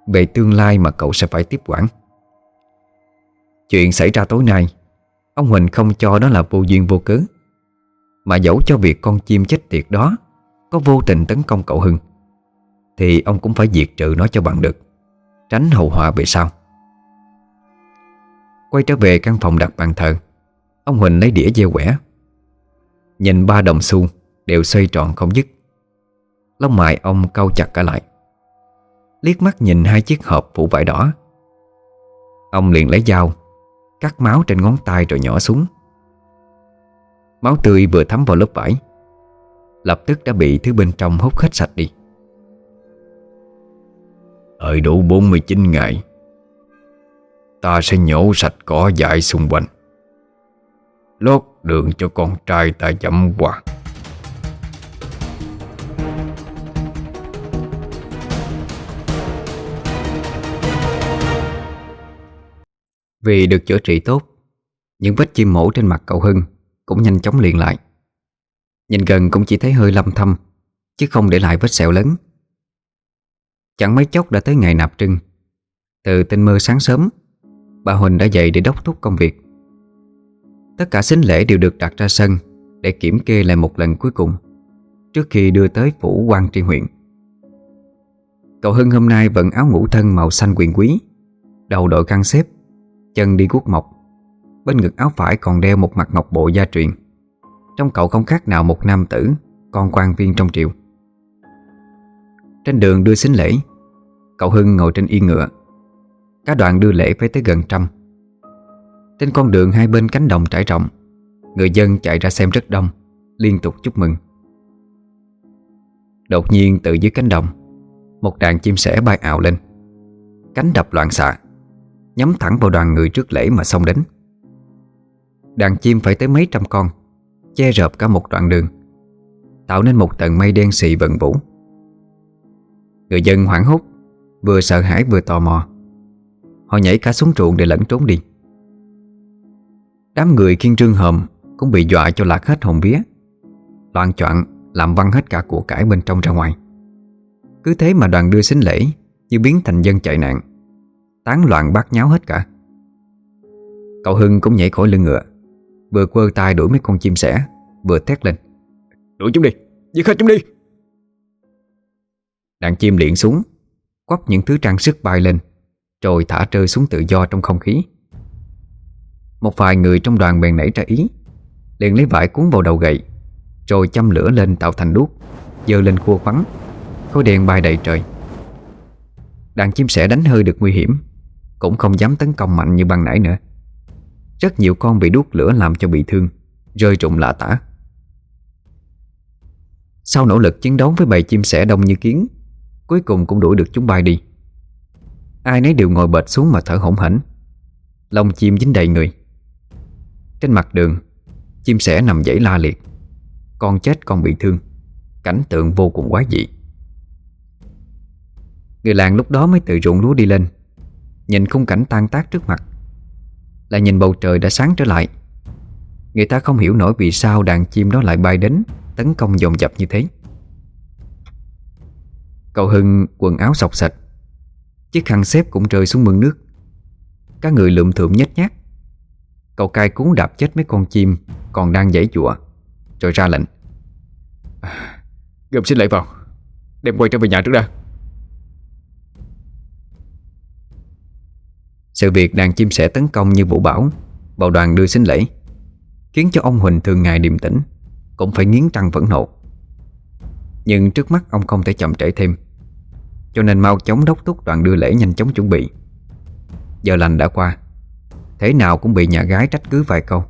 Về tương lai mà cậu sẽ phải tiếp quản. Chuyện xảy ra tối nay, Ông Huỳnh không cho đó là vô duyên vô cớ, Mà dẫu cho việc con chim chết tiệt đó Có vô tình tấn công cậu Hưng, Thì ông cũng phải diệt trừ nó cho bằng được, Tránh hậu họa về sau. Quay trở về căn phòng đặt bàn thờ, Ông Huỳnh lấy đĩa dê quẻ, Nhìn ba đồng xu Đều xoay tròn không dứt. Lông mày ông cau chặt cả lại. Liếc mắt nhìn hai chiếc hộp phủ vải đỏ. Ông liền lấy dao, Cắt máu trên ngón tay rồi nhỏ xuống. Máu tươi vừa thấm vào lớp vải, Lập tức đã bị thứ bên trong hút hết sạch đi. Đợi đủ 49 ngày, Ta sẽ nhổ sạch cỏ dại xung quanh. Lót đường cho con trai ta dẫm qua Vì được chữa trị tốt, Những vết chim mổ trên mặt cậu Hưng Cũng nhanh chóng liền lại. Nhìn gần cũng chỉ thấy hơi lâm thâm Chứ không để lại vết sẹo lớn. Chẳng mấy chốc đã tới ngày nạp trưng. Từ tinh mơ sáng sớm, Bà Huỳnh đã dậy để đốc thúc công việc. Tất cả xính lễ đều được đặt ra sân Để kiểm kê lại một lần cuối cùng Trước khi đưa tới phủ quan tri huyện. Cậu Hưng hôm nay vẫn áo ngủ thân màu xanh quyền quý, Đầu đội căng xếp Chân đi guốc mộc Bên ngực áo phải còn đeo một mặt ngọc bộ gia truyền. Trong cậu không khác nào một nam tử, Con quan viên trong triều. Trên đường đưa xính lễ, Cậu Hưng ngồi trên yên ngựa. Cả đoàn đưa lễ phải tới gần trăm. Trên con đường hai bên cánh đồng trải rộng, Người dân chạy ra xem rất đông, Liên tục chúc mừng. Đột nhiên từ dưới cánh đồng, Một đàn chim sẻ bay ảo lên. Cánh đập loạn xạ. Nhắm thẳng vào đoàn người trước lễ mà xông đến. Đàn chim phải tới mấy trăm con, Che rợp cả một đoạn đường, Tạo nên một tầng mây đen xị vận vũ. Người dân hoảng hốt, Vừa sợ hãi vừa tò mò. Họ nhảy cả xuống ruộng để lẫn trốn đi. Đám người kiên trương hòm Cũng bị dọa cho lạc hết hồn vía. Loạn choạng, làm văng hết cả của cải bên trong ra ngoài. Cứ thế mà đoàn đưa xính lễ, Như biến thành dân chạy nạn. Tán loạn bát nháo hết cả. Cậu Hưng cũng nhảy khỏi lưng ngựa Vừa quơ tay đuổi mấy con chim sẻ Vừa thét lên. Đuổi chúng đi, giết hết chúng đi. Đàn chim liễn xuống Quắp những thứ trang sức bay lên Rồi thả rơi xuống tự do trong không khí. Một vài người trong đoàn bèn nảy ra ý liền lấy vải cuốn vào đầu gậy Rồi châm lửa lên tạo thành đuốc Dơ lên khua khoắn Khối đèn bay đầy trời. Đàn chim sẻ đánh hơi được nguy hiểm cũng không dám tấn công mạnh như ban nãy nữa. Rất nhiều con bị đuốc lửa làm cho bị thương, Rơi rụng lạ tả. Sau nỗ lực chiến đấu với bầy chim sẻ đông như kiến, Cuối cùng cũng đuổi được chúng bay đi. Ai nấy đều ngồi bệt xuống mà thở hổn hển. Lông chim dính đầy người. Trên mặt đường, Chim sẻ nằm dãy la liệt. Con chết con bị thương. Cảnh tượng vô cùng quái dị. Người làng lúc đó mới tự ruộng lúa đi lên. Nhìn khung cảnh tan tác trước mặt. Lại nhìn bầu trời đã sáng trở lại. Người ta không hiểu nổi vì sao đàn chim đó lại bay đến, Tấn công dồn dập như thế. Cậu Hưng quần áo sọc sạch. Chiếc khăn xếp cũng rơi xuống mương nước. Các người lượm thượm nhét nhát Cậu cai cuốn đạp chết mấy con chim Còn đang giãy dụa Rồi ra lệnh. Gồm xin lễ vào, Đem quay trở về nhà trước đã. Sự việc đàn chim sẻ tấn công như vũ bảo Vào đoàn đưa xin lễ, Khiến cho ông Huỳnh thường ngày điềm tĩnh, Cũng phải nghiến răng phẫn nộ. Nhưng trước mắt ông không thể chậm trễ thêm, Cho nên mau chóng đốc thúc đoàn đưa lễ nhanh chóng chuẩn bị. Giờ lành đã qua, Thế nào cũng bị nhà gái trách cứ vài câu.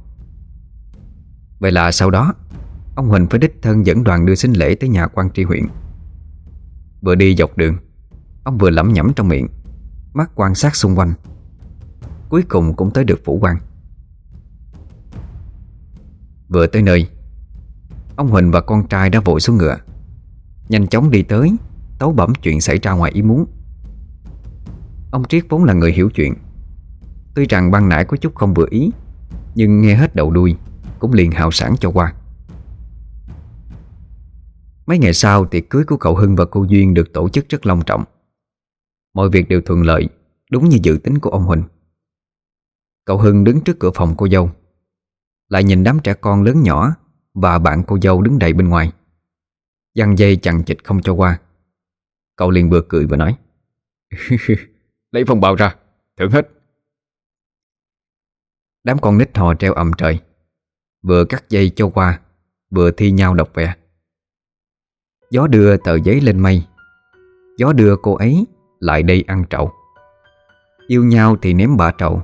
Vậy là sau đó, Ông Huỳnh phải đích thân dẫn đoàn đưa xin lễ tới nhà quan tri huyện. Vừa đi dọc đường, Ông vừa lẩm nhẩm trong miệng, Mắt quan sát xung quanh. Cuối cùng cũng tới được phủ quan Vừa tới nơi, Ông Huỳnh và con trai đã vội xuống ngựa. Nhanh chóng đi tới, Tấu bẩm chuyện xảy ra ngoài ý muốn. Ông Triết vốn là người hiểu chuyện. Tuy rằng ban nãy có chút không vừa ý, Nhưng nghe hết đầu đuôi, Cũng liền hào sản cho qua. Mấy ngày sau, tiệc cưới của cậu Hưng và cô Duyên Được tổ chức rất long trọng. Mọi việc đều thuận lợi, Đúng như dự tính của ông Huỳnh. Cậu Hưng đứng trước cửa phòng cô dâu. Lại nhìn đám trẻ con lớn nhỏ Và bạn cô dâu đứng đầy bên ngoài. Giăng dây chằng chịch không cho qua. Cậu liền vừa cười vừa nói. Lấy phong bào ra, Thưởng hết. Đám con nít hò treo ầm trời. Vừa cắt dây cho qua, Vừa thi nhau đọc vẽ. Gió đưa tờ giấy lên mây. Gió đưa cô ấy lại đây ăn trậu. Yêu nhau thì ném bả trậu.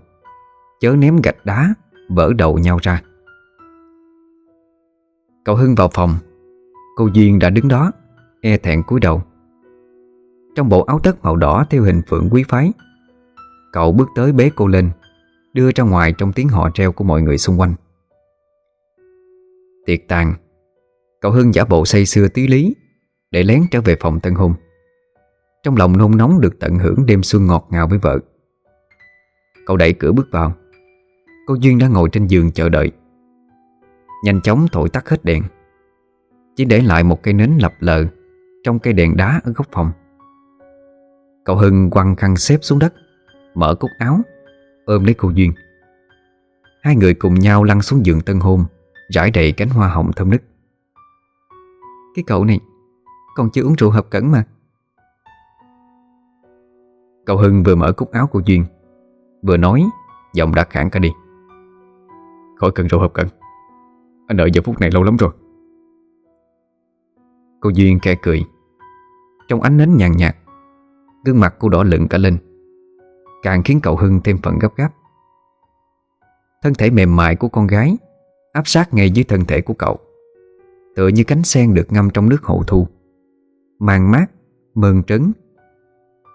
Chớ ném gạch đá, Vỡ đầu nhau ra. Cậu Hưng vào phòng. Cô Duyên đã đứng đó E thẹn cúi đầu. Trong bộ áo tất màu đỏ theo hình phượng quý phái, Cậu bước tới bế cô lên, Đưa ra ngoài trong tiếng họ treo của mọi người xung quanh. Tiệc tàn, Cậu Hưng giả bộ say sưa tí lý, Để lén trở về phòng tân hôn. Trong lòng nôn nóng được tận hưởng đêm xuân ngọt ngào với vợ. Cậu đẩy cửa bước vào. Cô Duyên đã ngồi trên giường chờ đợi. Nhanh chóng thổi tắt hết đèn. Chỉ để lại một cây nến lập lờ Trong cây đèn đá ở góc phòng. Cậu Hưng quăng khăn xếp xuống đất, Mở cúc áo, Ôm lấy cô Duyên. Hai người cùng nhau lăn xuống giường tân hôn, Rải đầy cánh hoa hồng thơm nức. Cái cậu này, Còn chưa uống rượu hợp cẩn mà. Cậu Hưng vừa mở cúc áo của Duyên, Vừa nói, Giọng đã khản cả đi. Khỏi cần rượu hợp cận Anh đợi giờ phút này lâu lắm rồi. Cô Duyên khẽ cười. Trong ánh nến nhàn nhạt Gương mặt cô đỏ lựng cả lên Càng khiến cậu Hưng thêm phần gấp gáp. Thân thể mềm mại của con gái Áp sát ngay dưới thân thể của cậu Tựa như cánh sen được ngâm trong nước hậu thu. Màng mát, mơn trấn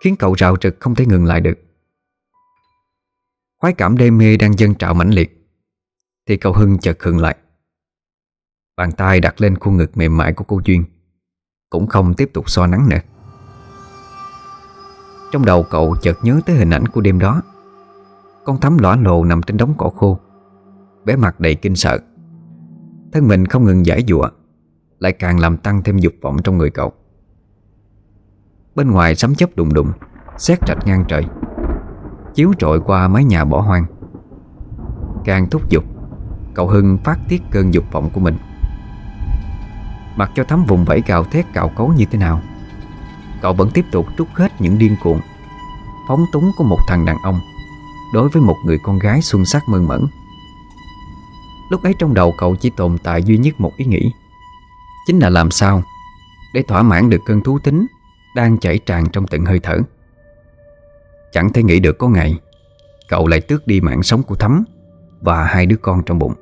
Khiến cậu rạo rực không thể ngừng lại được. Khoái cảm đê mê đang dâng trào mãnh liệt. Thì cậu Hưng chợt khựng lại. Bàn tay đặt lên khuôn ngực mềm mại của cô Duyên. Cũng không tiếp tục so nắng nữa. Trong đầu cậu chợt nhớ tới hình ảnh của đêm đó. Con thắm lõa lồ nằm trên đống cỏ khô. Bé mặt đầy kinh sợ. Thân mình không ngừng giải dụa Lại càng làm tăng thêm dục vọng trong người cậu. Bên ngoài sấm chớp đùng đùng Xét rạch ngang trời. Chiếu trội qua mái nhà bỏ hoang. Càng thúc giục Cậu Hưng phát tiết cơn dục vọng của mình. Mặc cho thắm vùng vẫy gào thét cạo cấu như thế nào, Cậu vẫn tiếp tục trút hết những điên cuồng, Phóng túng của một thằng đàn ông Đối với một người con gái xuân sắc mơn mẫn Lúc ấy trong đầu cậu chỉ tồn tại duy nhất một ý nghĩ, Chính là làm sao Để thỏa mãn được cơn thú tính Đang chảy tràn trong từng hơi thở. Chẳng thể nghĩ được có ngày Cậu lại tước đi mạng sống của Thắm Và hai đứa con trong bụng.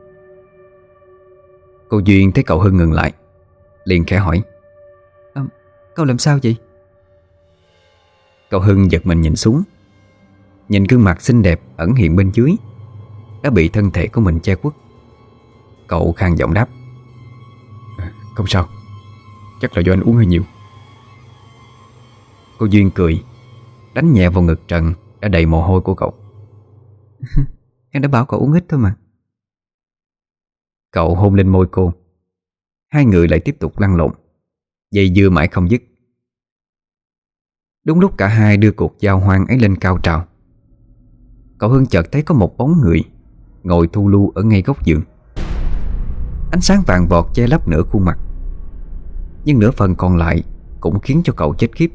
Cô Duyên thấy cậu Hưng ngừng lại liền khẽ hỏi. À, Cậu làm sao vậy? Cậu Hưng giật mình nhìn xuống. Nhìn gương mặt xinh đẹp ẩn hiện bên dưới Đã bị thân thể của mình che khuất. Cậu khang giọng đáp. À, Không sao. Chắc là do anh uống hơi nhiều. Cô Duyên cười Đánh nhẹ vào ngực Trần Đã đầy mồ hôi của cậu. Em đã bảo cậu uống ít thôi mà Cậu hôn lên môi cô. Hai người lại tiếp tục lăn lộn. Dây dưa mãi không dứt. Đúng lúc cả hai đưa cuộc giao hoang ấy lên cao trào. Cậu Hưng chợt thấy có một bóng người Ngồi thu lưu ở ngay góc giường. Ánh sáng vàng vọt che lấp nửa khuôn mặt. Nhưng nửa phần còn lại Cũng khiến cho cậu chết khiếp.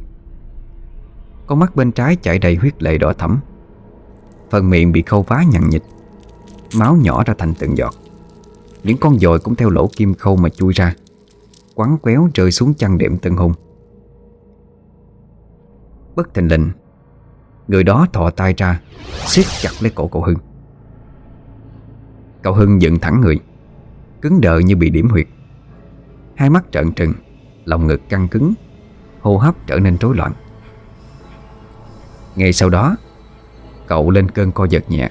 Con mắt bên trái chảy đầy huyết lệ đỏ thẫm. Phần miệng bị khâu vá nhằn nhịch. Máu nhỏ ra thành từng giọt. Những con dồi cũng theo lỗ kim khâu mà chui ra, Quắn quéo rơi xuống chăn đệm tân hùng. Bất thình lình, Người đó thọ tay ra, siết chặt lấy cổ cậu Hưng. Cậu Hưng dựng thẳng người, Cứng đờ như bị điểm huyệt. Hai mắt trợn trừng, Lòng ngực căng cứng, Hô hấp trở nên rối loạn. Ngay sau đó, Cậu lên cơn co giật nhẹ,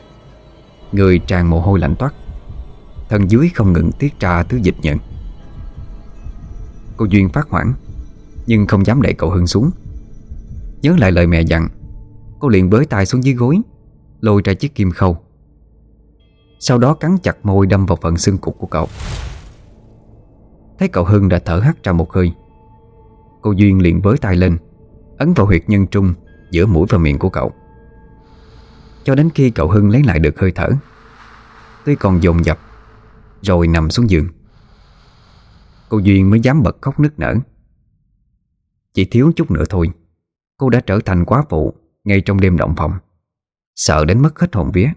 Người tràn mồ hôi lạnh toát. Thân dưới không ngừng tiết ra thứ dịch nhận Cô Duyên phát hoảng, Nhưng không dám đẩy cậu Hưng xuống. Nhớ lại lời mẹ dặn, Cô liền bới tay xuống dưới gối, Lôi ra chiếc kim khâu. Sau đó cắn chặt môi đâm vào phần xương cục của cậu. Thấy cậu Hưng đã thở hắt ra một hơi, Cô Duyên liền bới tay lên, Ấn vào huyệt nhân trung Giữa mũi và miệng của cậu. Cho đến khi cậu Hưng lấy lại được hơi thở, Tuy còn dồn dập rồi nằm xuống giường. Cô Duyên mới dám bật khóc nức nở. Chỉ thiếu chút nữa thôi, Cô đã trở thành quá phụ Ngay trong đêm động phòng, Sợ đến mất hết hồn vía.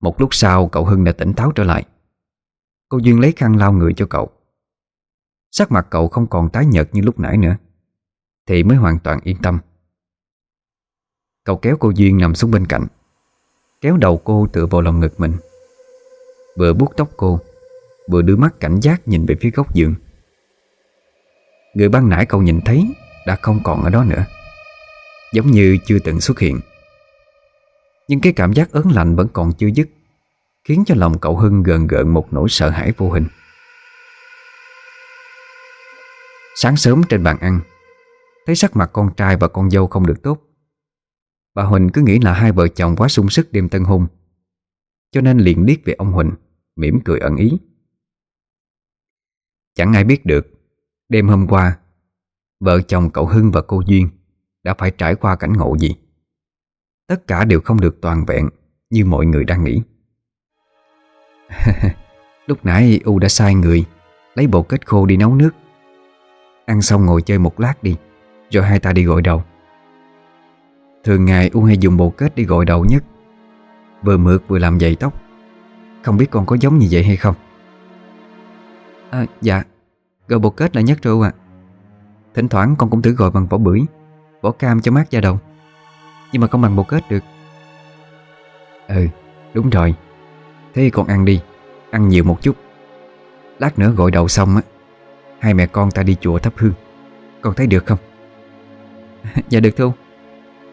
Một lúc sau, cậu Hưng đã tỉnh táo trở lại. Cô Duyên lấy khăn lau người cho cậu. Sắc mặt cậu không còn tái nhợt như lúc nãy nữa, Thì mới hoàn toàn yên tâm. Cậu kéo cô Duyên nằm xuống bên cạnh, Kéo đầu cô tựa vào lòng ngực mình. Vừa buốt tóc cô, Vừa đưa mắt cảnh giác nhìn về phía góc giường. Người ban nãy cậu nhìn thấy Đã không còn ở đó nữa, Giống như chưa từng xuất hiện. Nhưng cái cảm giác ớn lạnh vẫn còn chưa dứt, Khiến cho lòng cậu Hưng gần gợn một nỗi sợ hãi vô hình. Sáng sớm trên bàn ăn, Thấy sắc mặt con trai và con dâu không được tốt, Bà Huỳnh cứ nghĩ là hai vợ chồng quá sung sức đêm tân hôn, Cho nên liền điếc về ông Huỳnh mỉm cười ẩn ý. Chẳng ai biết được, Đêm hôm qua, Vợ chồng cậu Hưng và cô Duyên Đã phải trải qua cảnh ngộ gì. Tất cả đều không được toàn vẹn Như mọi người đang nghĩ. Lúc nãy U đã sai người, Lấy bộ kết khô đi nấu nước. Ăn xong ngồi chơi một lát đi, Rồi hai ta đi gội đầu. Thường ngày U hay dùng bộ kết đi gội đầu nhất, Vừa mượt vừa làm dày tóc. Không biết con có giống như vậy hay không? À dạ. Gọi bột kết là nhất rồi ạ. Thỉnh thoảng con cũng thử gọi bằng vỏ bưởi, Vỏ cam cho mát da đầu. Nhưng mà không bằng bột kết được. Ừ đúng rồi. Thế con ăn đi. Ăn nhiều một chút. Lát nữa gội đầu xong á, Hai mẹ con ta đi chùa thắp hương. Con thấy được không? Dạ được thu.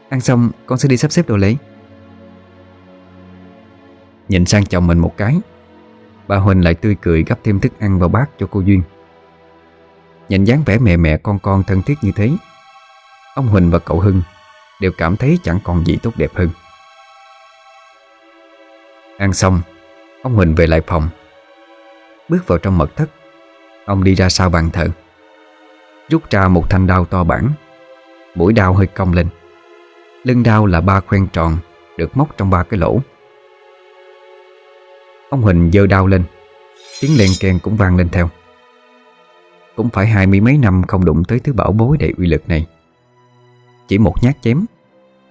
Ăn xong, con sẽ đi sắp xếp đồ lễ. Nhìn sang chồng mình một cái. Bà Huỳnh lại tươi cười gấp thêm thức ăn vào bát cho cô Duyên. Nhìn dáng vẻ mẹ mẹ con con thân thiết như thế, Ông Huỳnh và cậu Hưng Đều cảm thấy chẳng còn gì tốt đẹp hơn. Ăn xong, Ông Huỳnh về lại phòng. Bước vào trong mật thất, Ông đi ra sau bàn thờ. Rút ra một thanh đao to bản, Mũi đao hơi cong lên. Lưng đao là ba khoen tròn Được móc trong ba cái lỗ. Ông Huỳnh dơ đau lên. Tiếng len kèn cũng vang lên theo. Cũng phải hai mươi mấy năm không đụng tới thứ bảo bối đầy uy lực này. Chỉ một nhát chém.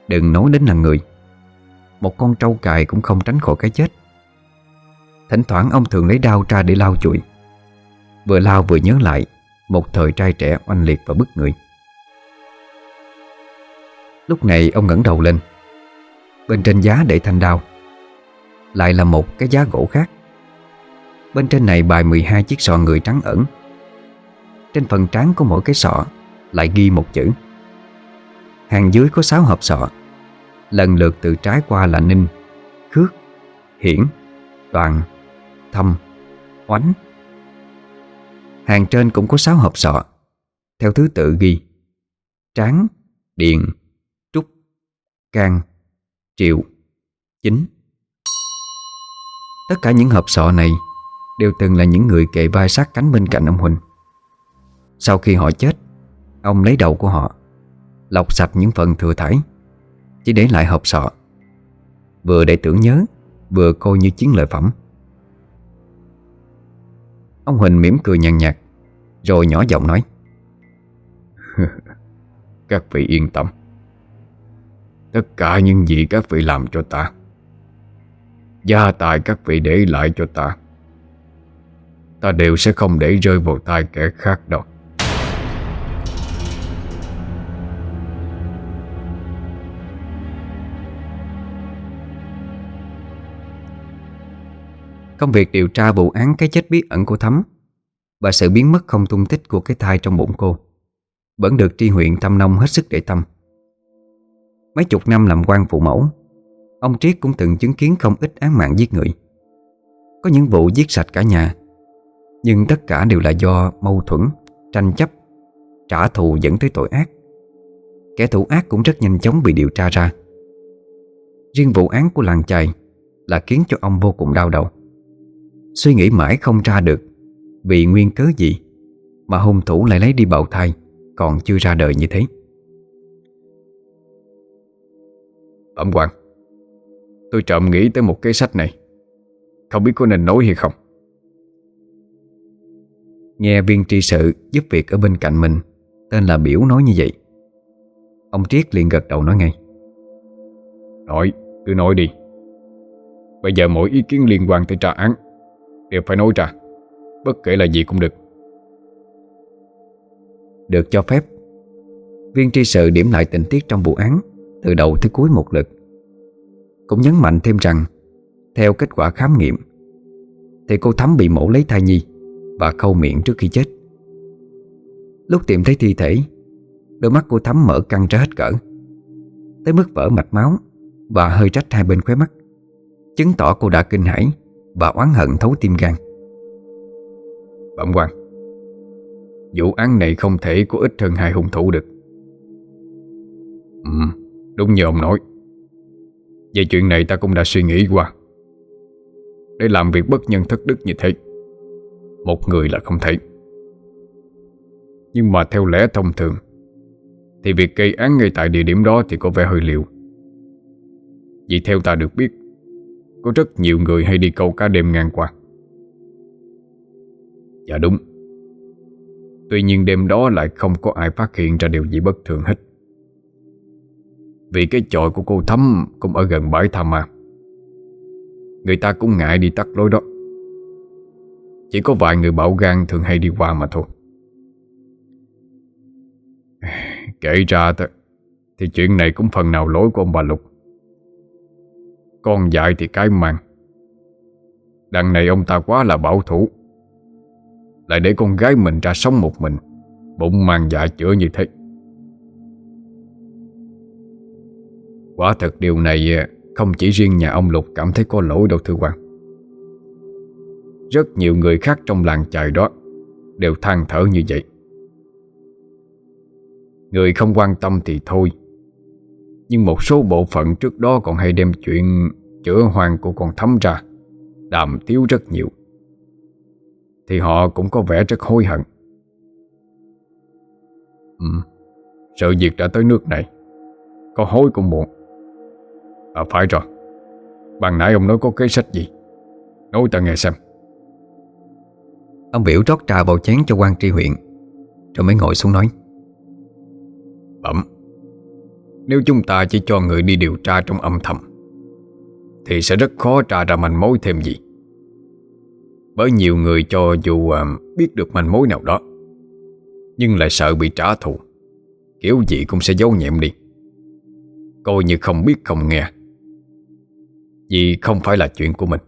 Đừng nói đến là người. Một con trâu cài cũng không tránh khỏi cái chết. Thỉnh thoảng ông thường lấy đao ra để lau chuỗi. Vừa lao vừa nhớ lại, Một thời trai trẻ oanh liệt và bức người. Lúc này ông ngẩng đầu lên. Bên trên giá để thanh đao. Lại là một cái giá gỗ khác. Bên trên này bài 12 chiếc sọ người trắng ẩn. Trên phần trán của mỗi cái sọ Lại ghi một chữ. Hàng dưới có 6 hộp sọ, Lần lượt từ trái qua là Ninh, Khước, Hiển, Toàn, Thâm, Oánh. Hàng trên cũng có 6 hộp sọ, Theo thứ tự ghi Tráng Điện Trúc, Can Triệu Chính. Tất cả những hộp sọ này Đều từng là những người kề vai sát cánh bên cạnh ông Huỳnh. Sau khi họ chết, Ông lấy đầu của họ, Lọc sạch những phần thừa thải, Chỉ để lại hộp sọ, Vừa để tưởng nhớ, Vừa coi như chiến lợi phẩm. Ông Huỳnh mỉm cười nhàn nhạt, Rồi nhỏ giọng nói, Các vị yên tâm. Tất cả những gì các vị làm cho ta Gia tài các vị để lại cho ta Ta đều sẽ không để rơi vào tay kẻ khác đâu Công việc điều tra vụ án cái chết bí ẩn của Thắm và sự biến mất không tung tích của cái thai trong bụng cô vẫn được tri huyện Tâm Nông hết sức để tâm. Mấy chục năm làm quan phụ mẫu, ông Triết cũng từng chứng kiến không ít án mạng giết người. Có những vụ giết sạch cả nhà, nhưng tất cả đều là do mâu thuẫn, tranh chấp, trả thù dẫn tới tội ác. Kẻ thủ ác cũng rất nhanh chóng bị điều tra ra. Riêng vụ án của làng chài là khiến cho ông vô cùng đau đầu. Suy nghĩ mãi không ra được Vì nguyên cớ gì Mà hung thủ lại lấy đi bào thai Còn chưa ra đời như thế Bẩm quan Tôi trộm nghĩ tới một cái sách này. Không biết có nên nói hay không. Nghe viên tri sự giúp việc ở bên cạnh mình Tên là Biểu nói như vậy. Ông Triết liền gật đầu nói ngay. Nói, cứ nói đi. Bây giờ mỗi ý kiến liên quan tới trà án Đều phải nói ra Bất kể là gì cũng được. Được cho phép Viên tri sự điểm lại tình tiết trong vụ án Từ đầu tới cuối một lượt. Cũng nhấn mạnh thêm rằng Theo kết quả khám nghiệm Thì cô Thắm bị mổ lấy thai nhi Và khâu miệng trước khi chết. Lúc tìm thấy thi thể Đôi mắt cô Thắm mở căng ra hết cỡ. Tới mức vỡ mạch máu Và hơi trách hai bên khóe mắt Chứng tỏ cô đã kinh hãi và oán hận thấu tim gan. Bẩm quan Vụ án này không thể có ít hơn hai hung thủ được. Ừ, đúng như ông nói. Về chuyện này ta cũng đã suy nghĩ qua. Để làm việc bất nhân thất đức như thế, Một người là không thể. Nhưng mà theo lẽ thông thường, Thì việc gây án ngay tại địa điểm đó Thì có vẻ hơi liệu Vì theo ta được biết, Có rất nhiều người hay đi câu cá đêm ngang qua. Dạ đúng. Tuy nhiên đêm đó lại không có ai phát hiện ra điều gì bất thường hết. Vì cái chòi của cô Thắm cũng ở gần bãi Tham Ma. Người ta cũng ngại đi tắt lối đó. Chỉ có vài người bảo gan thường hay đi qua mà thôi. Kể ra Thì chuyện này cũng phần nào lỗi của ông bà Lục. Con dại thì cái màng. Đằng này ông ta quá là bảo thủ. Lại để con gái mình ra sống một mình, Bụng mang dạ chữa như thế. Quả thật điều này à, không chỉ riêng nhà ông Lục cảm thấy có lỗi đâu, thưa quan Rất nhiều người khác trong làng chài đó Đều than thở như vậy. Người không quan tâm thì thôi. Nhưng một số bộ phận trước đó còn hay đem chuyện Chữa hoàng của con thấm ra, Đàm tiếu rất nhiều. Thì họ cũng có vẻ rất hối hận. Ừ Sự việc đã tới nước này. Có hối cũng muộn. À phải rồi. Bằng nãy ông nói có cái sách gì? Nói ta nghe xem. Ông biểu rót trà vào chén cho quan tri huyện Rồi mới ngồi xuống nói. Bẩm. Nếu chúng ta chỉ cho người đi điều tra trong âm thầm Thì sẽ rất khó tra ra manh mối thêm gì. Bởi nhiều người cho dù uh, biết được manh mối nào đó Nhưng lại sợ bị trả thù. Kiểu gì cũng sẽ giấu nhẹm đi. Coi như không biết không nghe vì không phải là chuyện của mình.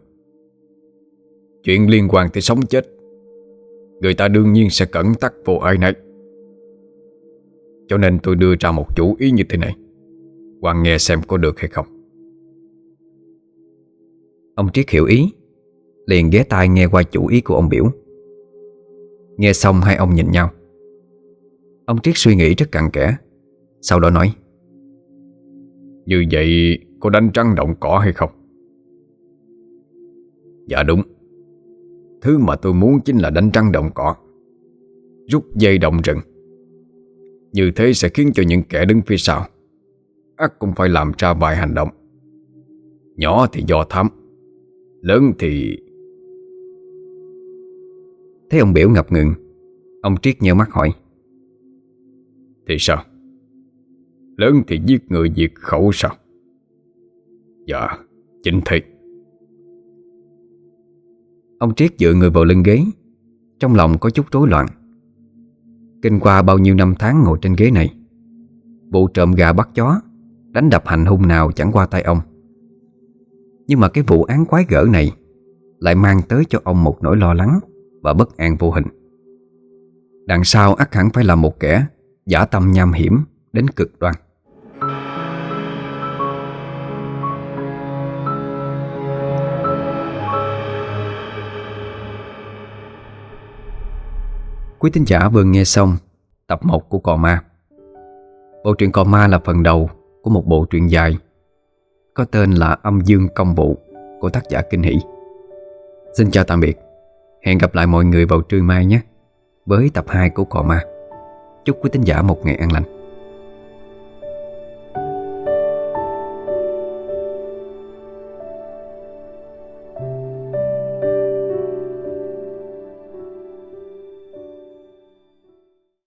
Chuyện liên quan tới sống chết, Người ta đương nhiên sẽ cẩn tắc vô ai nấy. Cho nên tôi đưa ra một chủ ý như thế này. Hoàng nghe xem có được hay không. Ông Triết hiểu ý, Liền ghé tai nghe qua chủ ý của ông biểu. Nghe xong hai ông nhìn nhau. Ông Triết suy nghĩ rất cặn kẽ, Sau đó nói, Như vậy có đánh trăng động cỏ hay không? Dạ đúng. Thứ mà tôi muốn chính là đánh trăng động cỏ. Rút dây động rừng. Như thế sẽ khiến cho những kẻ đứng phía sau ắt cũng phải làm ra vài hành động. Nhỏ thì do thám Lớn thì Thấy ông biểu ngập ngừng Ông Triết nheo mắt hỏi. Thì sao? Lớn thì giết người diệt khẩu sao? Dạ Chính thế Ông Triết dựa người vào lưng ghế. Trong lòng có chút rối loạn. Kinh qua bao nhiêu năm tháng ngồi trên ghế này, Vụ trộm gà bắt chó, Đánh đập hành hung nào chẳng qua tay ông. Nhưng mà cái vụ án quái gở này Lại mang tới cho ông một nỗi lo lắng Và bất an vô hình. Đằng sau ắt hẳn phải là một kẻ Giả tâm nham hiểm Đến cực đoan. Quý thính giả vừa nghe xong tập 1 của Cò Ma. Bộ truyện Cò Ma là phần đầu của một bộ truyện dài, có tên là Âm Dương Công Vụ của tác giả Kinh Hỷ. Xin chào tạm biệt. Hẹn gặp lại mọi người vào trưa mai nhé, với tập 2 của Cò Ma. Chúc quý thính giả một ngày an lành.